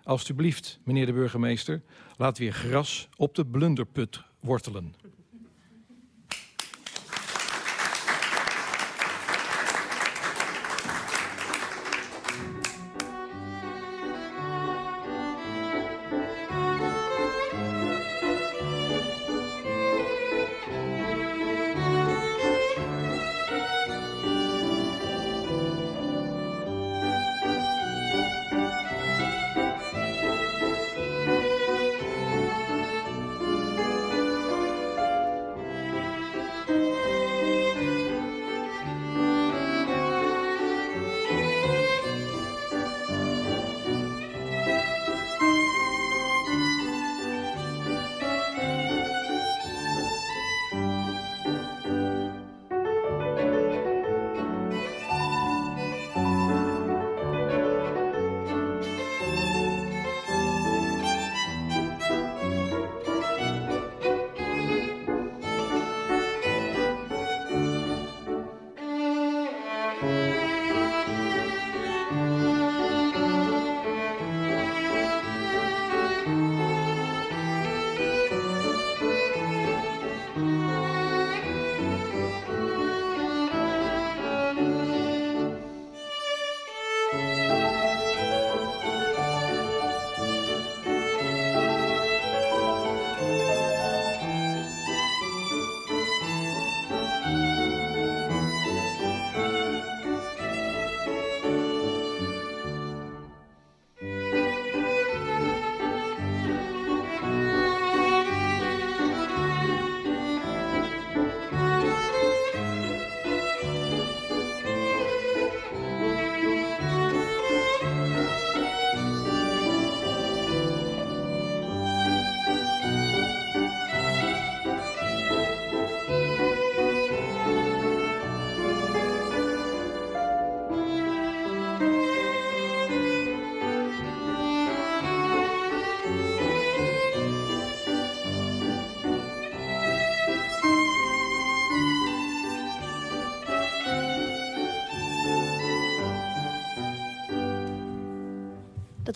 Alsjeblieft, meneer de burgemeester, laat weer gras op de blunderput wortelen.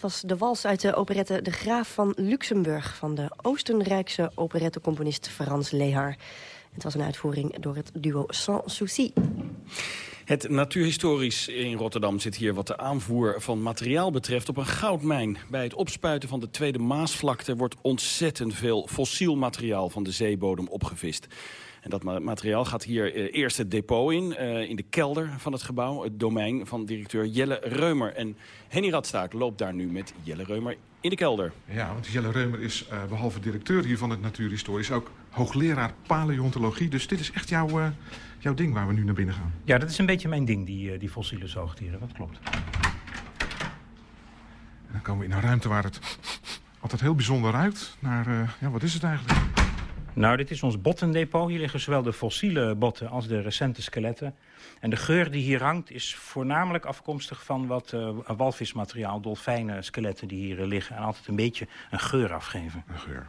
Dat was de wals uit de operette De Graaf van Luxemburg... van de Oostenrijkse operettecomponist Frans Lehar. Het was een uitvoering door het duo Sans Souci. Het natuurhistorisch in Rotterdam zit hier wat de aanvoer van materiaal betreft op een goudmijn. Bij het opspuiten van de Tweede Maasvlakte wordt ontzettend veel fossiel materiaal van de zeebodem opgevist. En dat materiaal gaat hier eh, eerst het depot in, eh, in de kelder van het gebouw. Het domein van directeur Jelle Reumer. En Henny Radstaak loopt daar nu met Jelle Reumer in de kelder. Ja, want Jelle Reumer is uh, behalve directeur hier van het Natuurhistorisch... ook hoogleraar paleontologie. Dus dit is echt jouw, uh, jouw ding waar we nu naar binnen gaan. Ja, dat is een beetje mijn ding, die, uh, die fossiele zoogdieren. Dat klopt. En dan komen we in een ruimte waar het altijd heel bijzonder ruikt. Naar, ja, wat is het eigenlijk? Nou, dit is ons bottendepot. Hier liggen zowel de fossiele botten als de recente skeletten. En de geur die hier hangt is voornamelijk afkomstig van wat uh, walvismateriaal, dolfijnen, skeletten die hier liggen. En altijd een beetje een geur afgeven. Een geur.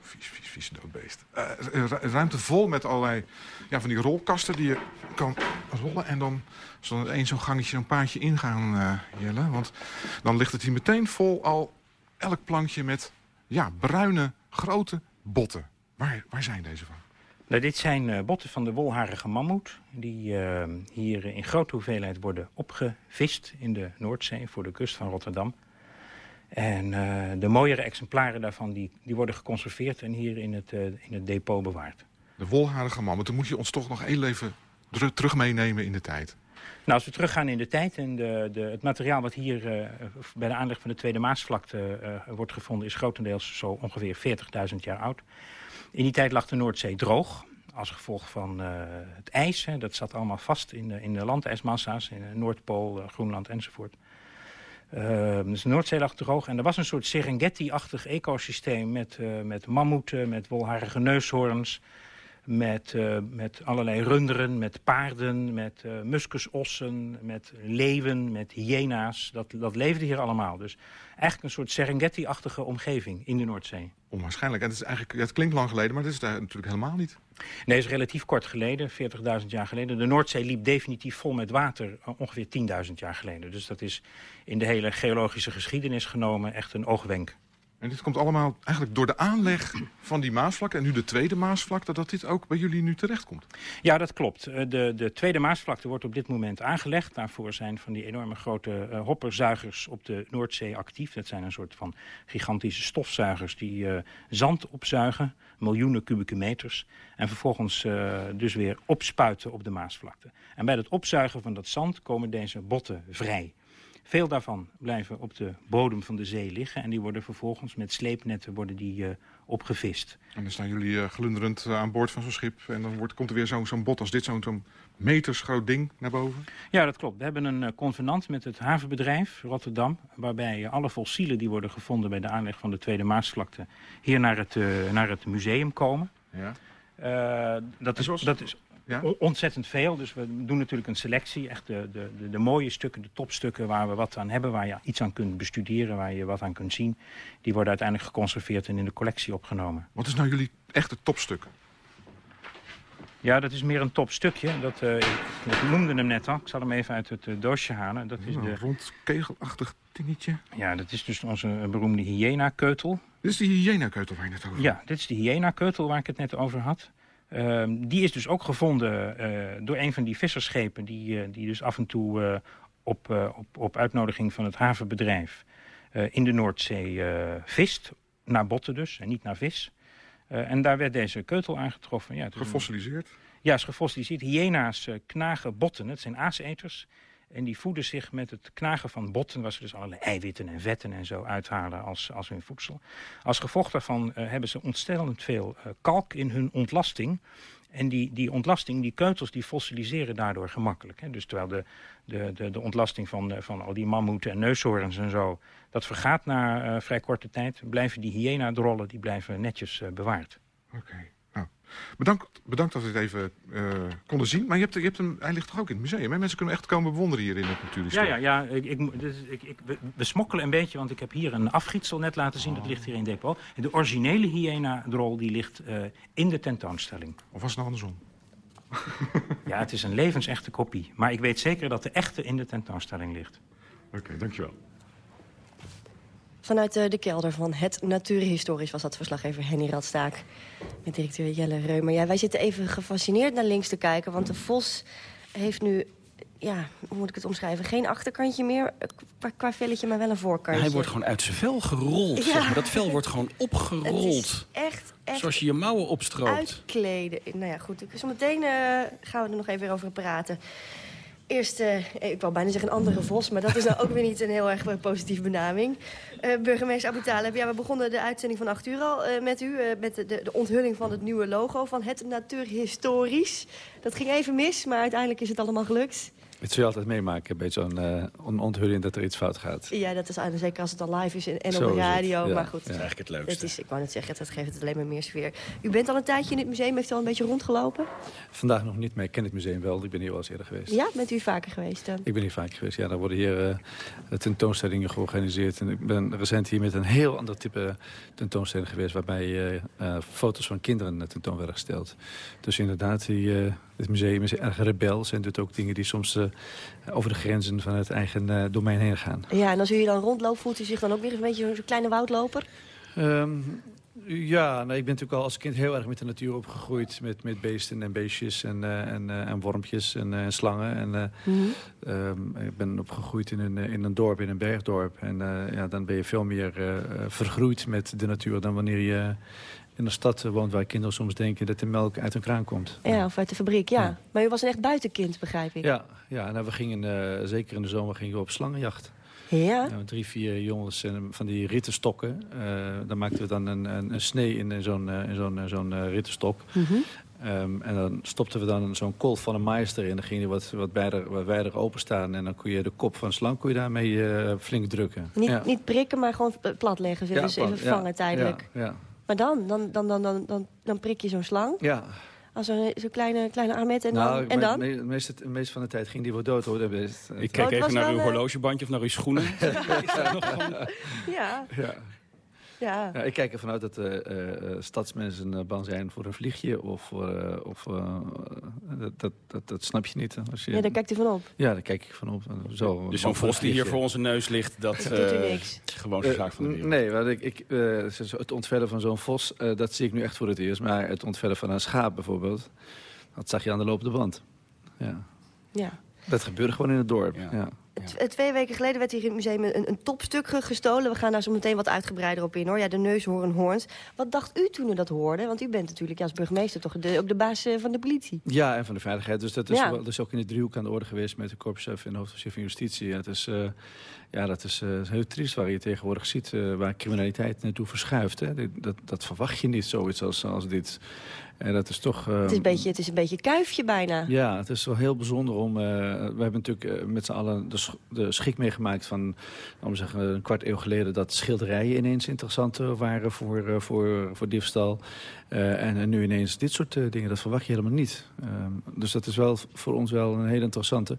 Vies, vies, vies doodbeest. Uh, ruimte vol met allerlei ja, van die rolkasten die je kan rollen. En dan zal één zo'n gangetje een paardje ingaan, uh, Jelle. Want dan ligt het hier meteen vol al elk plankje met ja, bruine, grote botten. Waar, waar zijn deze van? Nou, dit zijn uh, botten van de wolharige mammoet. Die uh, hier in grote hoeveelheid worden opgevist in de Noordzee voor de kust van Rotterdam. En uh, de mooiere exemplaren daarvan die, die worden geconserveerd en hier in het, in het depot bewaard. De wolharige mammoet, dan moet je ons toch nog heel even terug meenemen in de tijd. Nou, als we teruggaan in de tijd en de, de, het materiaal wat hier uh, bij de aanleg van de Tweede Maasvlakte uh, wordt gevonden... is grotendeels zo ongeveer 40.000 jaar oud. In die tijd lag de Noordzee droog. Als gevolg van uh, het ijs. Hè, dat zat allemaal vast in de, in de landijsmassa's. In de Noordpool, uh, Groenland enzovoort. Uh, dus de Noordzee lag droog. En er was een soort Serengeti-achtig ecosysteem. Met, met mammoeten, met wolharige neushoorns. Met, met allerlei runderen, met paarden, met muskusossen, met leeuwen, met hyena's. Dat, dat leefde hier allemaal. Dus eigenlijk een soort Serengeti-achtige omgeving in de Noordzee. Onwaarschijnlijk. En het, is eigenlijk, het klinkt lang geleden, maar dat is daar natuurlijk helemaal niet. Nee, het is relatief kort geleden, 40.000 jaar geleden. De Noordzee liep definitief vol met water ongeveer 10.000 jaar geleden. Dus dat is in de hele geologische geschiedenis genomen echt een oogwenk. En dit komt allemaal eigenlijk door de aanleg van die Maasvlakte... en nu de Tweede Maasvlakte, dat dit ook bij jullie nu terechtkomt. Ja, dat klopt. De, de Tweede Maasvlakte wordt op dit moment aangelegd. Daarvoor zijn van die enorme grote uh, hopperzuigers op de Noordzee actief. Dat zijn een soort van gigantische stofzuigers die uh, zand opzuigen. Miljoenen kubieke meters. En vervolgens dus weer opspuiten op de Maasvlakte. En bij het opzuigen van dat zand komen deze botten vrij. Veel daarvan blijven op de bodem van de zee liggen... en die worden vervolgens met sleepnetten worden die, uh, opgevist. En dan staan jullie uh, glunderend uh, aan boord van zo'n schip... en dan wordt, komt er weer zo'n zo bot als dit, zo'n zo metersgroot ding naar boven? Ja, dat klopt. We hebben een convenant met het havenbedrijf Rotterdam... waarbij alle fossielen die worden gevonden bij de aanleg van de Tweede Maasvlakte... hier naar het, naar het museum komen. Ja. dat, is, dat is ja? Ontzettend veel. Dus we doen natuurlijk een selectie. Echt de, de, de, de, mooie stukken, de topstukken waar we wat aan hebben. Waar je iets aan kunt bestuderen, waar je wat aan kunt zien. Die worden uiteindelijk geconserveerd en in de collectie opgenomen. Wat is nou jullie echte topstuk? Ja, dat is meer een topstukje. Dat, uh, ik noemde hem net al. Ik zal hem even uit het uh, doosje halen. Dat is ja, de... rond kegelachtig dingetje. Ja, dat is dus onze beroemde hyena-keutel. Dit is de hyena-keutel waar je net over had? Ja, dit is de hyena-keutel waar ik het net over had. Uh, die is dus ook gevonden uh, door een van die visserschepen... die, uh, die dus af en toe op, op, op uitnodiging van het havenbedrijf... in de Noordzee vist, naar botten dus, en niet naar vis. en daar werd deze keutel aangetroffen. Ja, gefossiliseerd? Ja, is gefossiliseerd. Hyena's knagen botten, het zijn aaseters... En die voeden zich met het knagen van botten... waar ze dus allerlei eiwitten en vetten en zo uithalen als, als hun voedsel. Als gevolg daarvan uh, hebben ze ontstellend veel uh, kalk in hun ontlasting. En die, die ontlasting, die keutels, die fossiliseren daardoor gemakkelijk. Hè. Dus terwijl de, de, de, de ontlasting van, uh, van al die mammoeten en neushoorns en zo... dat vergaat na vrij korte tijd, blijven die hyena-drollen... die blijven netjes bewaard. Oké. Bedankt, bedankt dat we het even uh, konden zien. Maar je hebt, je hebt hem, hij ligt toch ook in het museum? Hè? Mensen kunnen echt komen bewonderen hier in het Natuurhistorie. Ja, ja, ja ik, ik, dus ik, ik, we smokkelen een beetje, want ik heb hier een afgietsel net laten zien. Oh. Dat ligt hier in het depot. De originele hyena-drol die ligt uh, in de tentoonstelling. Of was het nou andersom? ja, het is een levensechte kopie. Maar ik weet zeker dat de echte in de tentoonstelling ligt. Oké, okay, dankjewel. Vanuit de kelder van het Natuurhistorisch was dat verslaggever Henny Radstaak. Met directeur Jelle Reumer. Ja, wij zitten even gefascineerd naar links te kijken. Want de Vos heeft nu, ja, hoe moet ik het omschrijven? Geen achterkantje meer eh, qua, qua velletje, maar wel een voorkantje. Hij wordt gewoon uit zijn vel gerold. Ja. Zeg maar. Dat vel wordt gewoon Het opgerold. is echt, echt Zoals je je mouwen opstroopt. uitkleden. Nou ja, goed. Zometeen eh gaan we er nog even over praten. Eerst, eh, ik wou bijna zeggen een andere vos... maar dat is nou ook weer niet een heel erg eh, positieve benaming. Eh, burgemeester Abu ja, we begonnen de uitzending van 8 uur al met u... met de, de, onthulling van het nieuwe logo van het Natuurhistorisch. Dat ging even mis, maar uiteindelijk is het allemaal gelukt. Het zul je altijd meemaken bij zo'n on- onthulling dat er iets fout gaat. Ja, dat is aan, zeker als het al live is en, en op de radio. ja. Maar goed, Dat is eigenlijk het leukste. Het is, ik wou net zeggen, dat geeft het alleen maar meer sfeer. U bent al een tijdje in het museum, heeft u al een beetje rondgelopen? Vandaag nog niet, maar ik ken het museum wel. Ik ben hier wel eens eerder geweest. Ja, bent u vaker geweest dan? Ik ben hier vaak geweest. Ja, er worden hier eh, tentoonstellingen georganiseerd. En ik ben recent hier met een heel ander type tentoonstelling geweest... waarbij eh, foto's van kinderen eh, tentoon werden gesteld. Dus inderdaad, die, het museum is erg rebels... en doet ook dingen die soms over de grenzen van het eigen domein heen gaan. Ja, en als u hier dan rondloopt, voelt u zich dan ook weer een beetje zo'n kleine woudloper? Ehm, ja, nou, ik ben natuurlijk al als kind heel erg met de natuur opgegroeid. Met, met beesten en beestjes en, eh, en, eh, en wormpjes en, eh, en slangen. En, Mhm. ehm, ik ben opgegroeid in een, in een dorp, in een bergdorp. En ja, dan ben je veel meer vergroeid met de natuur dan wanneer je in een stad woont... waar kinderen soms denken dat de melk uit een kraan komt. Ja, of uit de fabriek, ja. Maar u was een echt buitenkind, begrijp ik. Ja, ja nou, we gingen, zeker in de zomer gingen we op slangenjacht. Ja? Nou, drie, vier jongens en van die rittenstokken. Eh dan maakten we dan een, een, een snee in zo'n eh, in zo'n eh, zo'n eh, rittenstok. Mhm. Ehm, en dan stopten we dan zo'n kolf van een mais erin. Dan ging die wat, wat, wijder, wat wijder openstaan. En dan kon je de kop van slang kon je daarmee eh, flink drukken. Niet, ja. niet prikken, maar gewoon platleggen. Ja, dus even plat- ja, vangen tijdelijk. Ja, ja. Maar dan, dan, dan, dan, dan, dan, dan prik je zo'n slang. ja. Als zo'n zo'n kleine, kleine armet en dan? nou, en dan? me- me- meest, het meest van de tijd ging die wel dood. Hoor. Ik kijk Oh, even naar uw eh, horlogebandje of naar uw schoenen. Ja, Ja. Ja. Ja, ik kijk ervan uit dat eh, eh, eh, stadsmensen eh, bang zijn voor een vliegje. Of, voor, eh, of eh, dat, dat, dat, dat snap je niet. Als je, Ja, daar kijkt u van op. Ja, daar kijk ik van op. Zo, Dus zo'n vos die hier voor onze neus ligt, dat niks. gewoon de zaak van de wereld. Nee, want ik, ik, eh, het ontvellen van zo'n vos, eh, dat zie ik nu echt voor het eerst. Maar het ontvellen van een schaap bijvoorbeeld, dat zag je aan de lopende band. Ja. Ja. Dat gebeurde gewoon in het dorp. Ja. Twee weken geleden werd hier in het museum een, een topstuk ge- gestolen. We gaan daar zo meteen wat uitgebreider op in, hoor. Ja, de neushoornhoorns. Wat dacht u toen u dat hoorde? Want u bent natuurlijk ja, als burgemeester toch de, ook de baas eh, van de politie. Ja, en van de veiligheid. Dus dat is, Ja. wel, dat is ook in de driehoek aan de orde geweest met de korpschef en de hoofdofficier van justitie. Ja, het is, eh, ja, dat is eh, heel triest waar je tegenwoordig ziet, eh, waar criminaliteit naartoe verschuift. Hè. Dat, dat verwacht je niet, zoiets als, als dit. En dat is toch... Het is, ehm, een beetje, het is een beetje kuifje bijna. Ja, het is wel heel bijzonder om... eh, we hebben natuurlijk eh, met z'n allen de, sch- de schik meegemaakt van... om te zeggen, een kwart eeuw geleden... dat schilderijen ineens interessant eh, waren voor, voor, voor diefstal. Eh, en, en nu ineens dit soort eh, dingen, dat verwacht je helemaal niet. Ehm, dus dat is wel voor ons wel een hele interessante.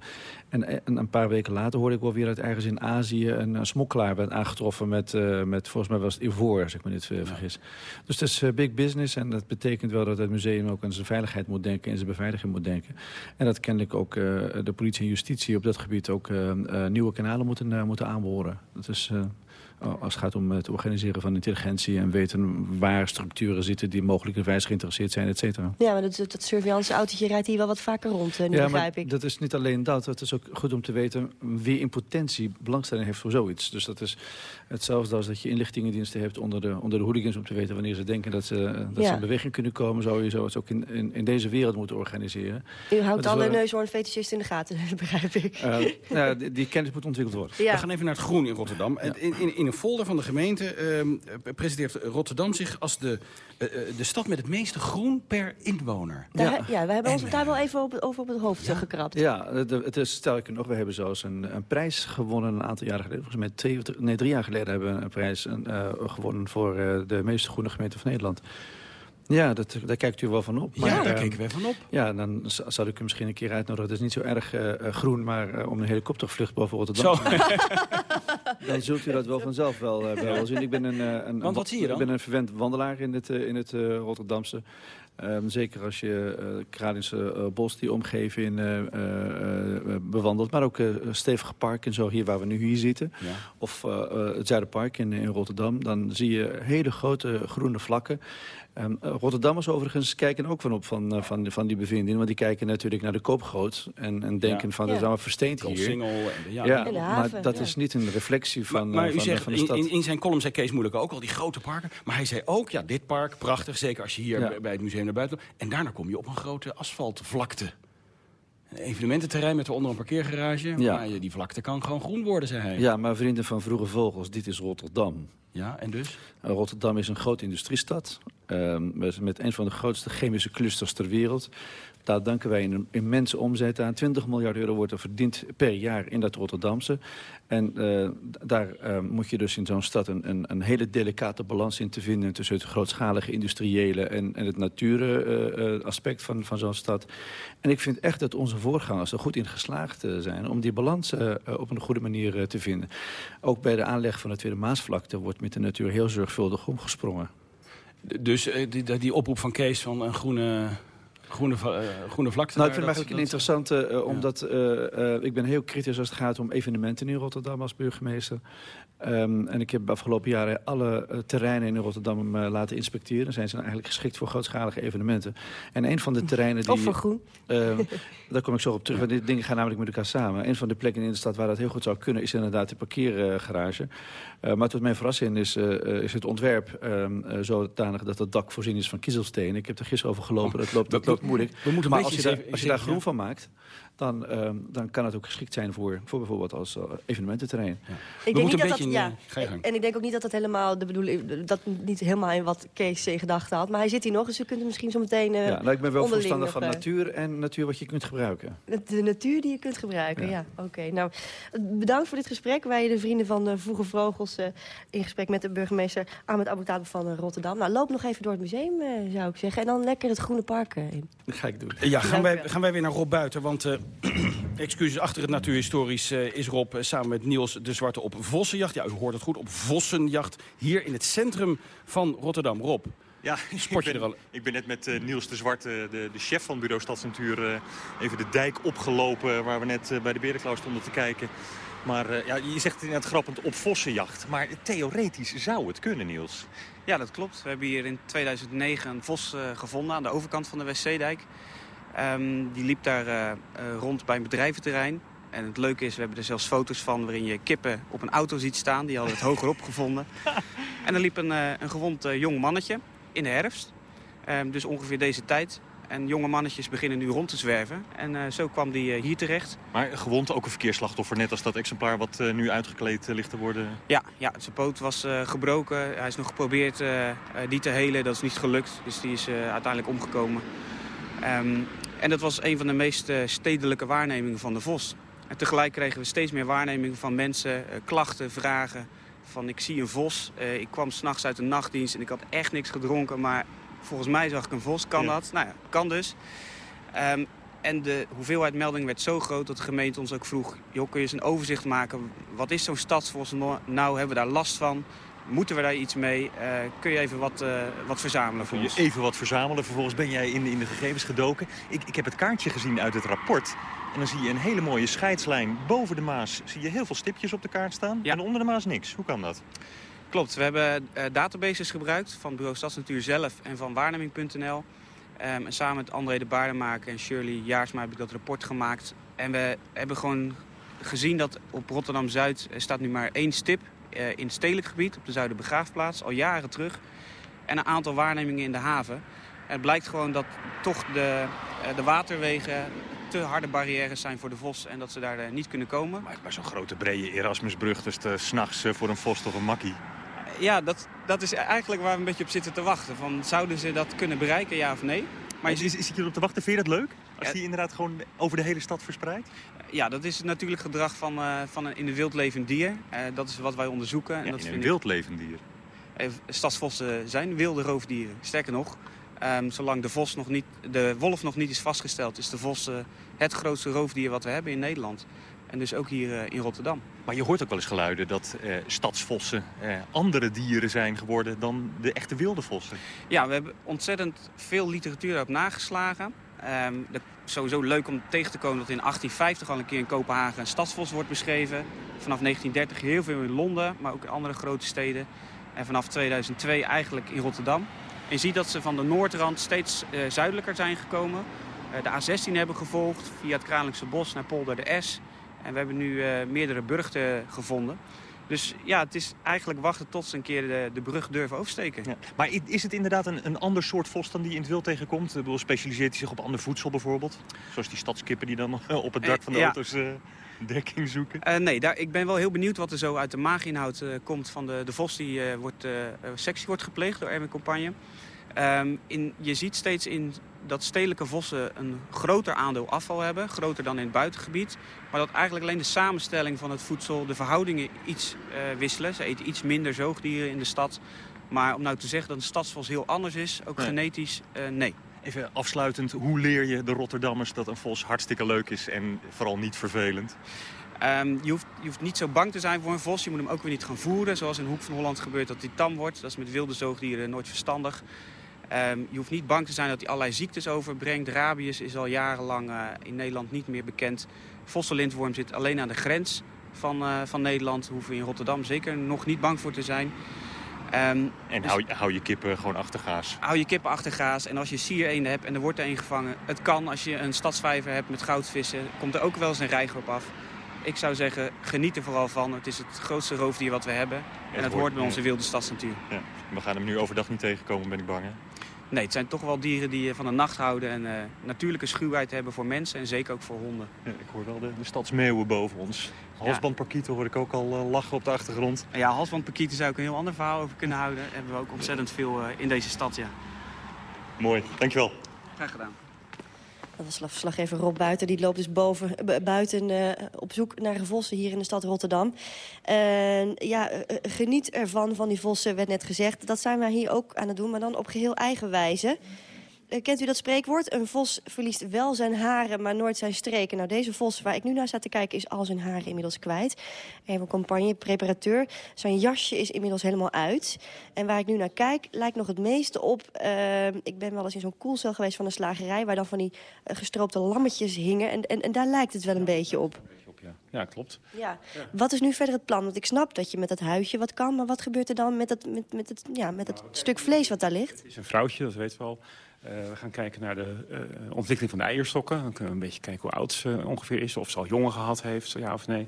En, en een paar weken later hoorde ik wel weer uit ergens in Azië... een, eh, smokkelaar werd aangetroffen met, eh, met, volgens mij was het ivoor, als ik me niet eh, vergis. Dus het is eh, big business en dat betekent wel dat het museum ook aan zijn veiligheid moet denken... en zijn beveiliging moet denken. En dat kennelijk ook eh, de politie en justitie op dat gebied ook eh, eh, nieuwe kanalen moeten, eh, moeten aanboren. Dat is... eh, als het gaat om het organiseren van intelligentie... en weten waar structuren zitten die mogelijkerwijs geïnteresseerd zijn, et cetera. Ja, maar dat, dat surveillance autootje rijdt hier wel wat vaker rond, eh, nu Ja, begrijp maar ik. dat is niet alleen dat. Het is ook goed om te weten wie in potentie belangstelling heeft voor zoiets. Dus dat is hetzelfde als dat je inlichtingendiensten hebt onder de, onder de hooligans... om te weten wanneer ze denken dat ze, dat Ja. ze in beweging kunnen komen. Zou je zoiets ook in, in, in deze wereld moeten organiseren. U Dat houdt alle neushoornfetischisten in de gaten, begrijp ik. Eh, nou ja, die, die kennis moet ontwikkeld worden. Ja. We gaan even naar het groen in Rotterdam. In, in, in een folder van de gemeente ehm, eh, presenteert Rotterdam zich als de, eh, eh, de stad met het meeste groen per inwoner. Daar, ja. we hebben ons daar wel even op, over op het hoofd eh, gekrapt. Ja, het, het is sterker nog. We hebben zelfs een, een prijs gewonnen een aantal jaren geleden. Volgens mij twee, nee, drie jaar geleden hebben we een prijs eh, gewonnen voor eh, de meest groene gemeente van Nederland. Ja, dat, daar kijkt u wel van op. Ja, daar ehm, kijken wij van op. Ja, dan z- zal ik u misschien een keer uitnodigen. Het is niet zo erg groen, maar eh, om een helikoptervlucht boven Rotterdam Zo. dan zult u dat wel vanzelf wel, wel zien. Ik ben een, eh, een, Want wat zie je dan? Ik ben een verwend wandelaar in het, eh, in het eh, Rotterdamse. Ehm, zeker als je uh, Kralische eh, bos, die omgeving eh, bewandelt. Maar ook stevige parken, zo hier waar we nu hier zitten. Ja. Of het Zuiderpark in, in Rotterdam. Dan zie je hele grote groene vlakken. Ehm, eh, Rotterdammers overigens kijken ook van op van, eh, van, van die bevindingen. Want die kijken natuurlijk naar de koopgroot. En, en denken Ja. van, dat is allemaal versteend hier. Koolsingel en de- ja. ja, En maar dat ja. is niet een reflectie van, maar eh, u van, zegt, van de stad. in, in zijn column zei Kees Moeilijke ook al die grote parken. Maar hij zei ook, ja, dit park, prachtig. Zeker als je hier Ja. bij- het museum naar buiten loopt. En daarna kom je op een grote asfaltvlakte. Een evenemententerrein met eronder een parkeergarage. Ja. Maar je- die vlakte kan gewoon groen worden, zei hij. Ja, maar vrienden van Vroege Vogels, dit is Rotterdam. Ja, en dus? Uh, Rotterdam is een grote industriestad. Ehm, met, een van de grootste chemische clusters ter wereld. Daar danken wij een immense omzet aan. 20 miljard euro wordt er verdiend per jaar in dat Rotterdamse. En eh, daar eh, moet je dus in zo'n stad een, een, een hele delicate balans in te vinden... tussen het grootschalige industriële en, en het natuuraspect van, van zo'n stad. En ik vind echt dat onze voorgangers er goed in geslaagd eh, zijn... om die balans eh, eh, op een goede manier eh, te vinden. Ook bij de aanleg van de Tweede Maasvlakte wordt met de natuur heel zorgvuldig omgesprongen. Dus eh, die, die oproep van Kees van een groene, groene, eh, groene vlakte. Nou, ik vind hem dat- eigenlijk een interessante, eh, omdat eh, eh, ik ben heel kritisch als het gaat om evenementen in Rotterdam als burgemeester. Ehm, en ik heb de afgelopen jaren alle terreinen in Rotterdam laten inspecteren. Zijn ze eigenlijk geschikt voor grootschalige evenementen. En een van de terreinen die... Of voor groen. Ehm, daar kom ik zo op terug, want die dingen gaan namelijk met elkaar samen. Een van de plekken in de stad waar dat heel goed zou kunnen... is inderdaad de parkeergarage. Eh, maar tot mijn verrassing is, is het ontwerp ehm, eh, zodanig... dat het dak voorzien is van kiezelstenen. Ik heb er gisteren over gelopen, dat loopt, dat loopt moeilijk. we moeten maar als je, daar, als je daar groen van maakt... Dan, ehm, dan kan het ook geschikt zijn voor, voor bijvoorbeeld als eh, evenemententerrein. Ik We denk moeten niet een dat dat, beetje ja, in, eh, je en ik denk ook niet dat dat helemaal de bedoeling, dat niet helemaal in wat Kees in gedachten had. Maar hij zit hier nog, dus we kunnen misschien zo meteen. eh, Ja, nou, ik ben wel voorstander van natuur en natuur wat je kunt gebruiken. De natuur die je kunt gebruiken, ja. Oké, nou, bedankt voor dit gesprek. Wij, de vrienden van de Vroege Vogels, eh, in gesprek met de burgemeester Ahmed Abu Talib van Rotterdam. Nou, loop nog even door het museum, eh, zou ik zeggen. En dan lekker het Groene Park eh, in. Dat ga ik doen. Ja, gaan wij, gaan wij weer naar Rob Buiten. Want, eh, excuses, achter het natuurhistorisch eh, is Rob eh, samen met Niels de Zwarte op Vossenjacht. Ja, u hoort het goed, op Vossenjacht. Hier in het centrum van Rotterdam. Rob, Ja, sport je ik er ben, al? ik ben net met eh, Niels de Zwart, eh, de, de chef van Bureau Stadsnatuur, eh, even de dijk opgelopen waar we net eh, bij de Berenklauw stonden te kijken. Maar eh, ja, je zegt net grappend op vossenjacht. Maar theoretisch zou het kunnen, Niels. Ja, dat klopt. We hebben hier in 2009 een vos eh, gevonden aan de overkant van de Westzeedijk. Ehm, die liep daar eh, eh, rond bij een bedrijventerrein. En het leuke is, we hebben er zelfs foto's van waarin je kippen op een auto ziet staan. Die hadden het hogerop gevonden. En er liep een, een gewond jong mannetje in de herfst. Ehm, dus ongeveer deze tijd. En jonge mannetjes beginnen nu rond te zwerven. En eh, zo kwam die eh, hier terecht. Maar gewond ook een verkeersslachtoffer, net als dat exemplaar wat eh, nu uitgekleed ligt te worden. Ja, ja zijn poot was gebroken. Hij is nog geprobeerd die te helen. Dat is niet gelukt. Dus die is uiteindelijk omgekomen. Ehm, en dat was een van de meest stedelijke waarnemingen van de vos. En tegelijk kregen we steeds meer waarnemingen van mensen. klachten, vragen. Van ik zie een vos. Ik kwam s'nachts uit de nachtdienst en ik had echt niks gedronken. Maar volgens mij zag ik een vos. Kan Ja. dat? Nou ja, kan dus. Ehm, en de hoeveelheid meldingen werd zo groot dat de gemeente ons ook vroeg... joh, kun je eens een overzicht maken? Wat is zo'n stadsvos no- nou? Hebben we daar last van? Moeten we daar iets mee? Eh, kun je even wat, eh, wat verzamelen voor ons? even wat verzamelen. Vervolgens ben jij in, in de gegevens gedoken. Ik, ik heb het kaartje gezien uit het rapport. En dan zie je een hele mooie scheidslijn. Boven de Maas zie je heel veel stipjes op de kaart staan. En onder de Maas niks. Hoe kan dat? Klopt, we hebben eh, databases gebruikt van Bureau Stadsnatuur zelf en van waarneming.nl. Ehm, en samen met André de Baardenmaker en Shirley Jaarsma heb ik dat rapport gemaakt. En we hebben gewoon gezien dat op Rotterdam-Zuid er staat nu maar één stip eh, in het stedelijk gebied, op de Zuiderbegraafplaats, al jaren terug. En een aantal waarnemingen in de haven. En het blijkt gewoon dat toch de, eh, de waterwegen te harde barrières zijn voor de vos en dat ze daar niet kunnen komen. Maar, maar zo'n grote brede Erasmusbrug, dus s'nachts voor een vos of een makkie. Ja, dat, dat is eigenlijk waar we een beetje op zitten te wachten. Van, zouden ze dat kunnen bereiken, ja of nee? Maar is, is, is je erop te wachten? Vind je dat leuk? Als die inderdaad gewoon over de hele stad verspreidt? Ja, dat is natuurlijk gedrag van, eh, van een in de wild levend dier. Eh, dat is wat wij onderzoeken. En Ja, dat in een wild levend dier. Eh, stadsvossen zijn wilde roofdieren. Sterker nog, Ehm, zolang de, vos nog niet, de wolf nog niet is vastgesteld, is de vos uh, het grootste roofdier wat we hebben in Nederland. En dus ook hier uh, in Rotterdam. Maar je hoort ook wel eens geluiden dat uh, stadsvossen andere dieren zijn geworden dan de echte wilde vossen. Ja, we hebben ontzettend veel literatuur daarop nageslagen. Um, dat is sowieso leuk om tegen te komen dat in 1850 al een keer in Kopenhagen een stadsvos wordt beschreven. Vanaf 1930 heel veel in Londen, maar ook in andere grote steden. En vanaf 2002 eigenlijk in Rotterdam. En je ziet dat ze van de noordrand steeds uh, zuidelijker zijn gekomen. Uh, de A16 hebben gevolgd via het Kralingse Bos naar Polder de S. En we hebben nu uh, meerdere burchten gevonden. Dus ja, het is eigenlijk wachten tot ze een keer de, de brug durven oversteken. Ja. Maar is het inderdaad een, een ander soort vos dan die je in het wild tegenkomt? Ik bedoel, specialiseert hij zich op ander voedsel bijvoorbeeld? Zoals die stadskippen die dan op het dak van de ja. auto's uh, dekking zoeken? Uh, nee, daar, ik ben wel heel benieuwd wat er zo uit de maaginhoud uh, komt van de, de vos die wordt, sectie wordt gepleegd door Erwin Compagne. Um, in, je ziet steeds in dat stedelijke vossen een groter aandeel afval hebben. Groter dan in het buitengebied. Maar dat eigenlijk alleen de samenstelling van het voedsel, de verhoudingen iets uh, wisselen. Ze eten iets minder zoogdieren in de stad. Maar om nou te zeggen dat een stadsvos heel anders is, ook nee. genetisch, uh, nee. Even afsluitend, hoe leer je de Rotterdammers dat een vos hartstikke leuk is en vooral niet vervelend? Um, je, hoeft, je hoeft niet zo bang te zijn voor een vos. Je moet hem ook weer niet gaan voeren, zoals in Hoek van Holland gebeurt dat hij tam wordt. Dat is met wilde zoogdieren nooit verstandig. Um, je hoeft niet bang te zijn dat hij allerlei ziektes overbrengt. Rabies is al jarenlang uh, in Nederland niet meer bekend. Vosselintworm zit alleen aan de grens van, uh, van Nederland. Daar hoeven we in Rotterdam zeker nog niet bang voor te zijn. Um, en dus, hou, hou, je kippen gewoon achter gaas? Hou je kippen achter gaas. En als je siereenden hebt en er wordt er een gevangen... het kan als je een stadsvijver hebt met goudvissen... komt er ook wel eens een reiger op af. Ik zou zeggen, geniet er vooral van. Het is het grootste roofdier wat we hebben. Ja, en het hoort bij onze wilde stadsnatuur. Ja. We gaan hem nu overdag niet tegenkomen, ben ik bang, hè? Nee, het zijn toch wel dieren die van de nacht houden... en uh, natuurlijke schuwheid hebben voor mensen en zeker ook voor honden. Ja, ik hoor wel de, de stadsmeeuwen boven ons. Halsbandparkieten hoor ik ook al uh, lachen op de achtergrond. Ja, halsbandparkieten zou ik een heel ander verhaal over kunnen houden. Daar hebben we ook ontzettend veel uh, in deze stad, ja. Mooi, dankjewel. Graag gedaan. Dat was verslaggever Rob Buiten. Die loopt dus boven, buiten uh, op zoek naar vossen hier in de stad Rotterdam. Ja, uh, geniet ervan, van die vossen, werd net gezegd. Dat zijn wij hier ook aan het doen, maar dan op geheel eigen wijze. Kent u dat spreekwoord? Een vos verliest wel zijn haren, maar nooit zijn streken. Nou, deze vos waar ik nu naar sta te kijken is al zijn haren inmiddels kwijt. Even campagne, preparateur. Zijn jasje is inmiddels helemaal uit. En waar ik nu naar kijk, lijkt nog het meeste op... Uh, ik ben wel eens in zo'n koelcel geweest van een slagerij... waar dan van die uh, gestroopte lammetjes hingen. En, en, en daar lijkt het wel een beetje op. Ja, klopt. Ja. ja. Wat is nu verder het plan? Want ik snap dat je met dat huisje wat kan... maar wat gebeurt er dan met het, met, met het, ja, met het stuk vlees wat daar ligt? Het is een vrouwtje, dat weten we al. Uh, we gaan kijken naar de uh, ontwikkeling van de eierstokken. Dan kunnen we een beetje kijken hoe oud ze ongeveer is. Of ze al jongen gehad heeft, ja of nee.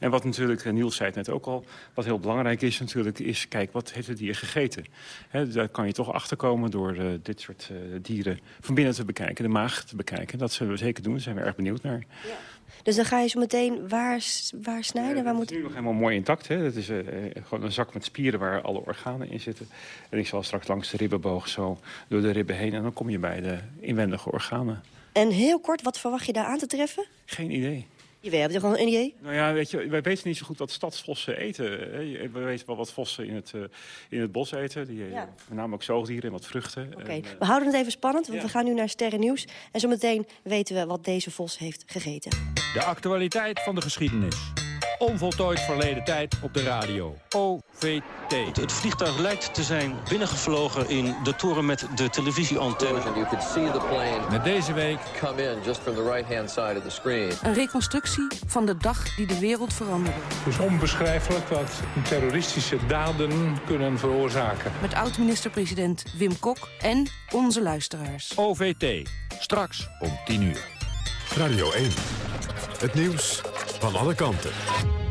En wat natuurlijk, Niels zei het net ook al... wat heel belangrijk is natuurlijk, is kijk, wat heeft het dier gegeten? He, daar kan je toch achterkomen door dit soort dieren van binnen te bekijken. De maag te bekijken. Dat zullen we zeker doen, daar zijn we erg benieuwd naar. Ja. Dus dan ga je zo meteen waar, waar snijden? Ja, waar het moet... is nu nog helemaal mooi intact. Hè? Dat is uh, gewoon een zak met spieren waar alle organen in zitten. En ik zal straks langs de ribbenboog zo door de ribben heen... en dan kom je bij de inwendige organen. En heel kort, wat verwacht je daar aan te treffen? Geen idee. Je hebt er gewoon een idee? Nou ja, weet je, wij weten niet zo goed wat stadsvossen eten. Hè. We weten wel wat vossen in het, uh, in het bos eten. Die, ja. Voornamelijk zoogdieren en wat vruchten. Oké, okay. we houden het even spannend, want ja. we gaan nu naar Sterren Nieuws. En zometeen weten we wat deze vos heeft gegeten. De actualiteit van de geschiedenis. Onvoltooid verleden tijd op de radio. OVT. Het, het vliegtuig lijkt te zijn binnengevlogen in de toren met de televisieantenne. Met deze week... Een reconstructie van de dag die de wereld veranderde. Het is onbeschrijfelijk wat terroristische daden kunnen veroorzaken. Met oud-minister-president Wim Kok en onze luisteraars. OVT. Straks om 10 uur. Radio 1. Het nieuws van alle kanten.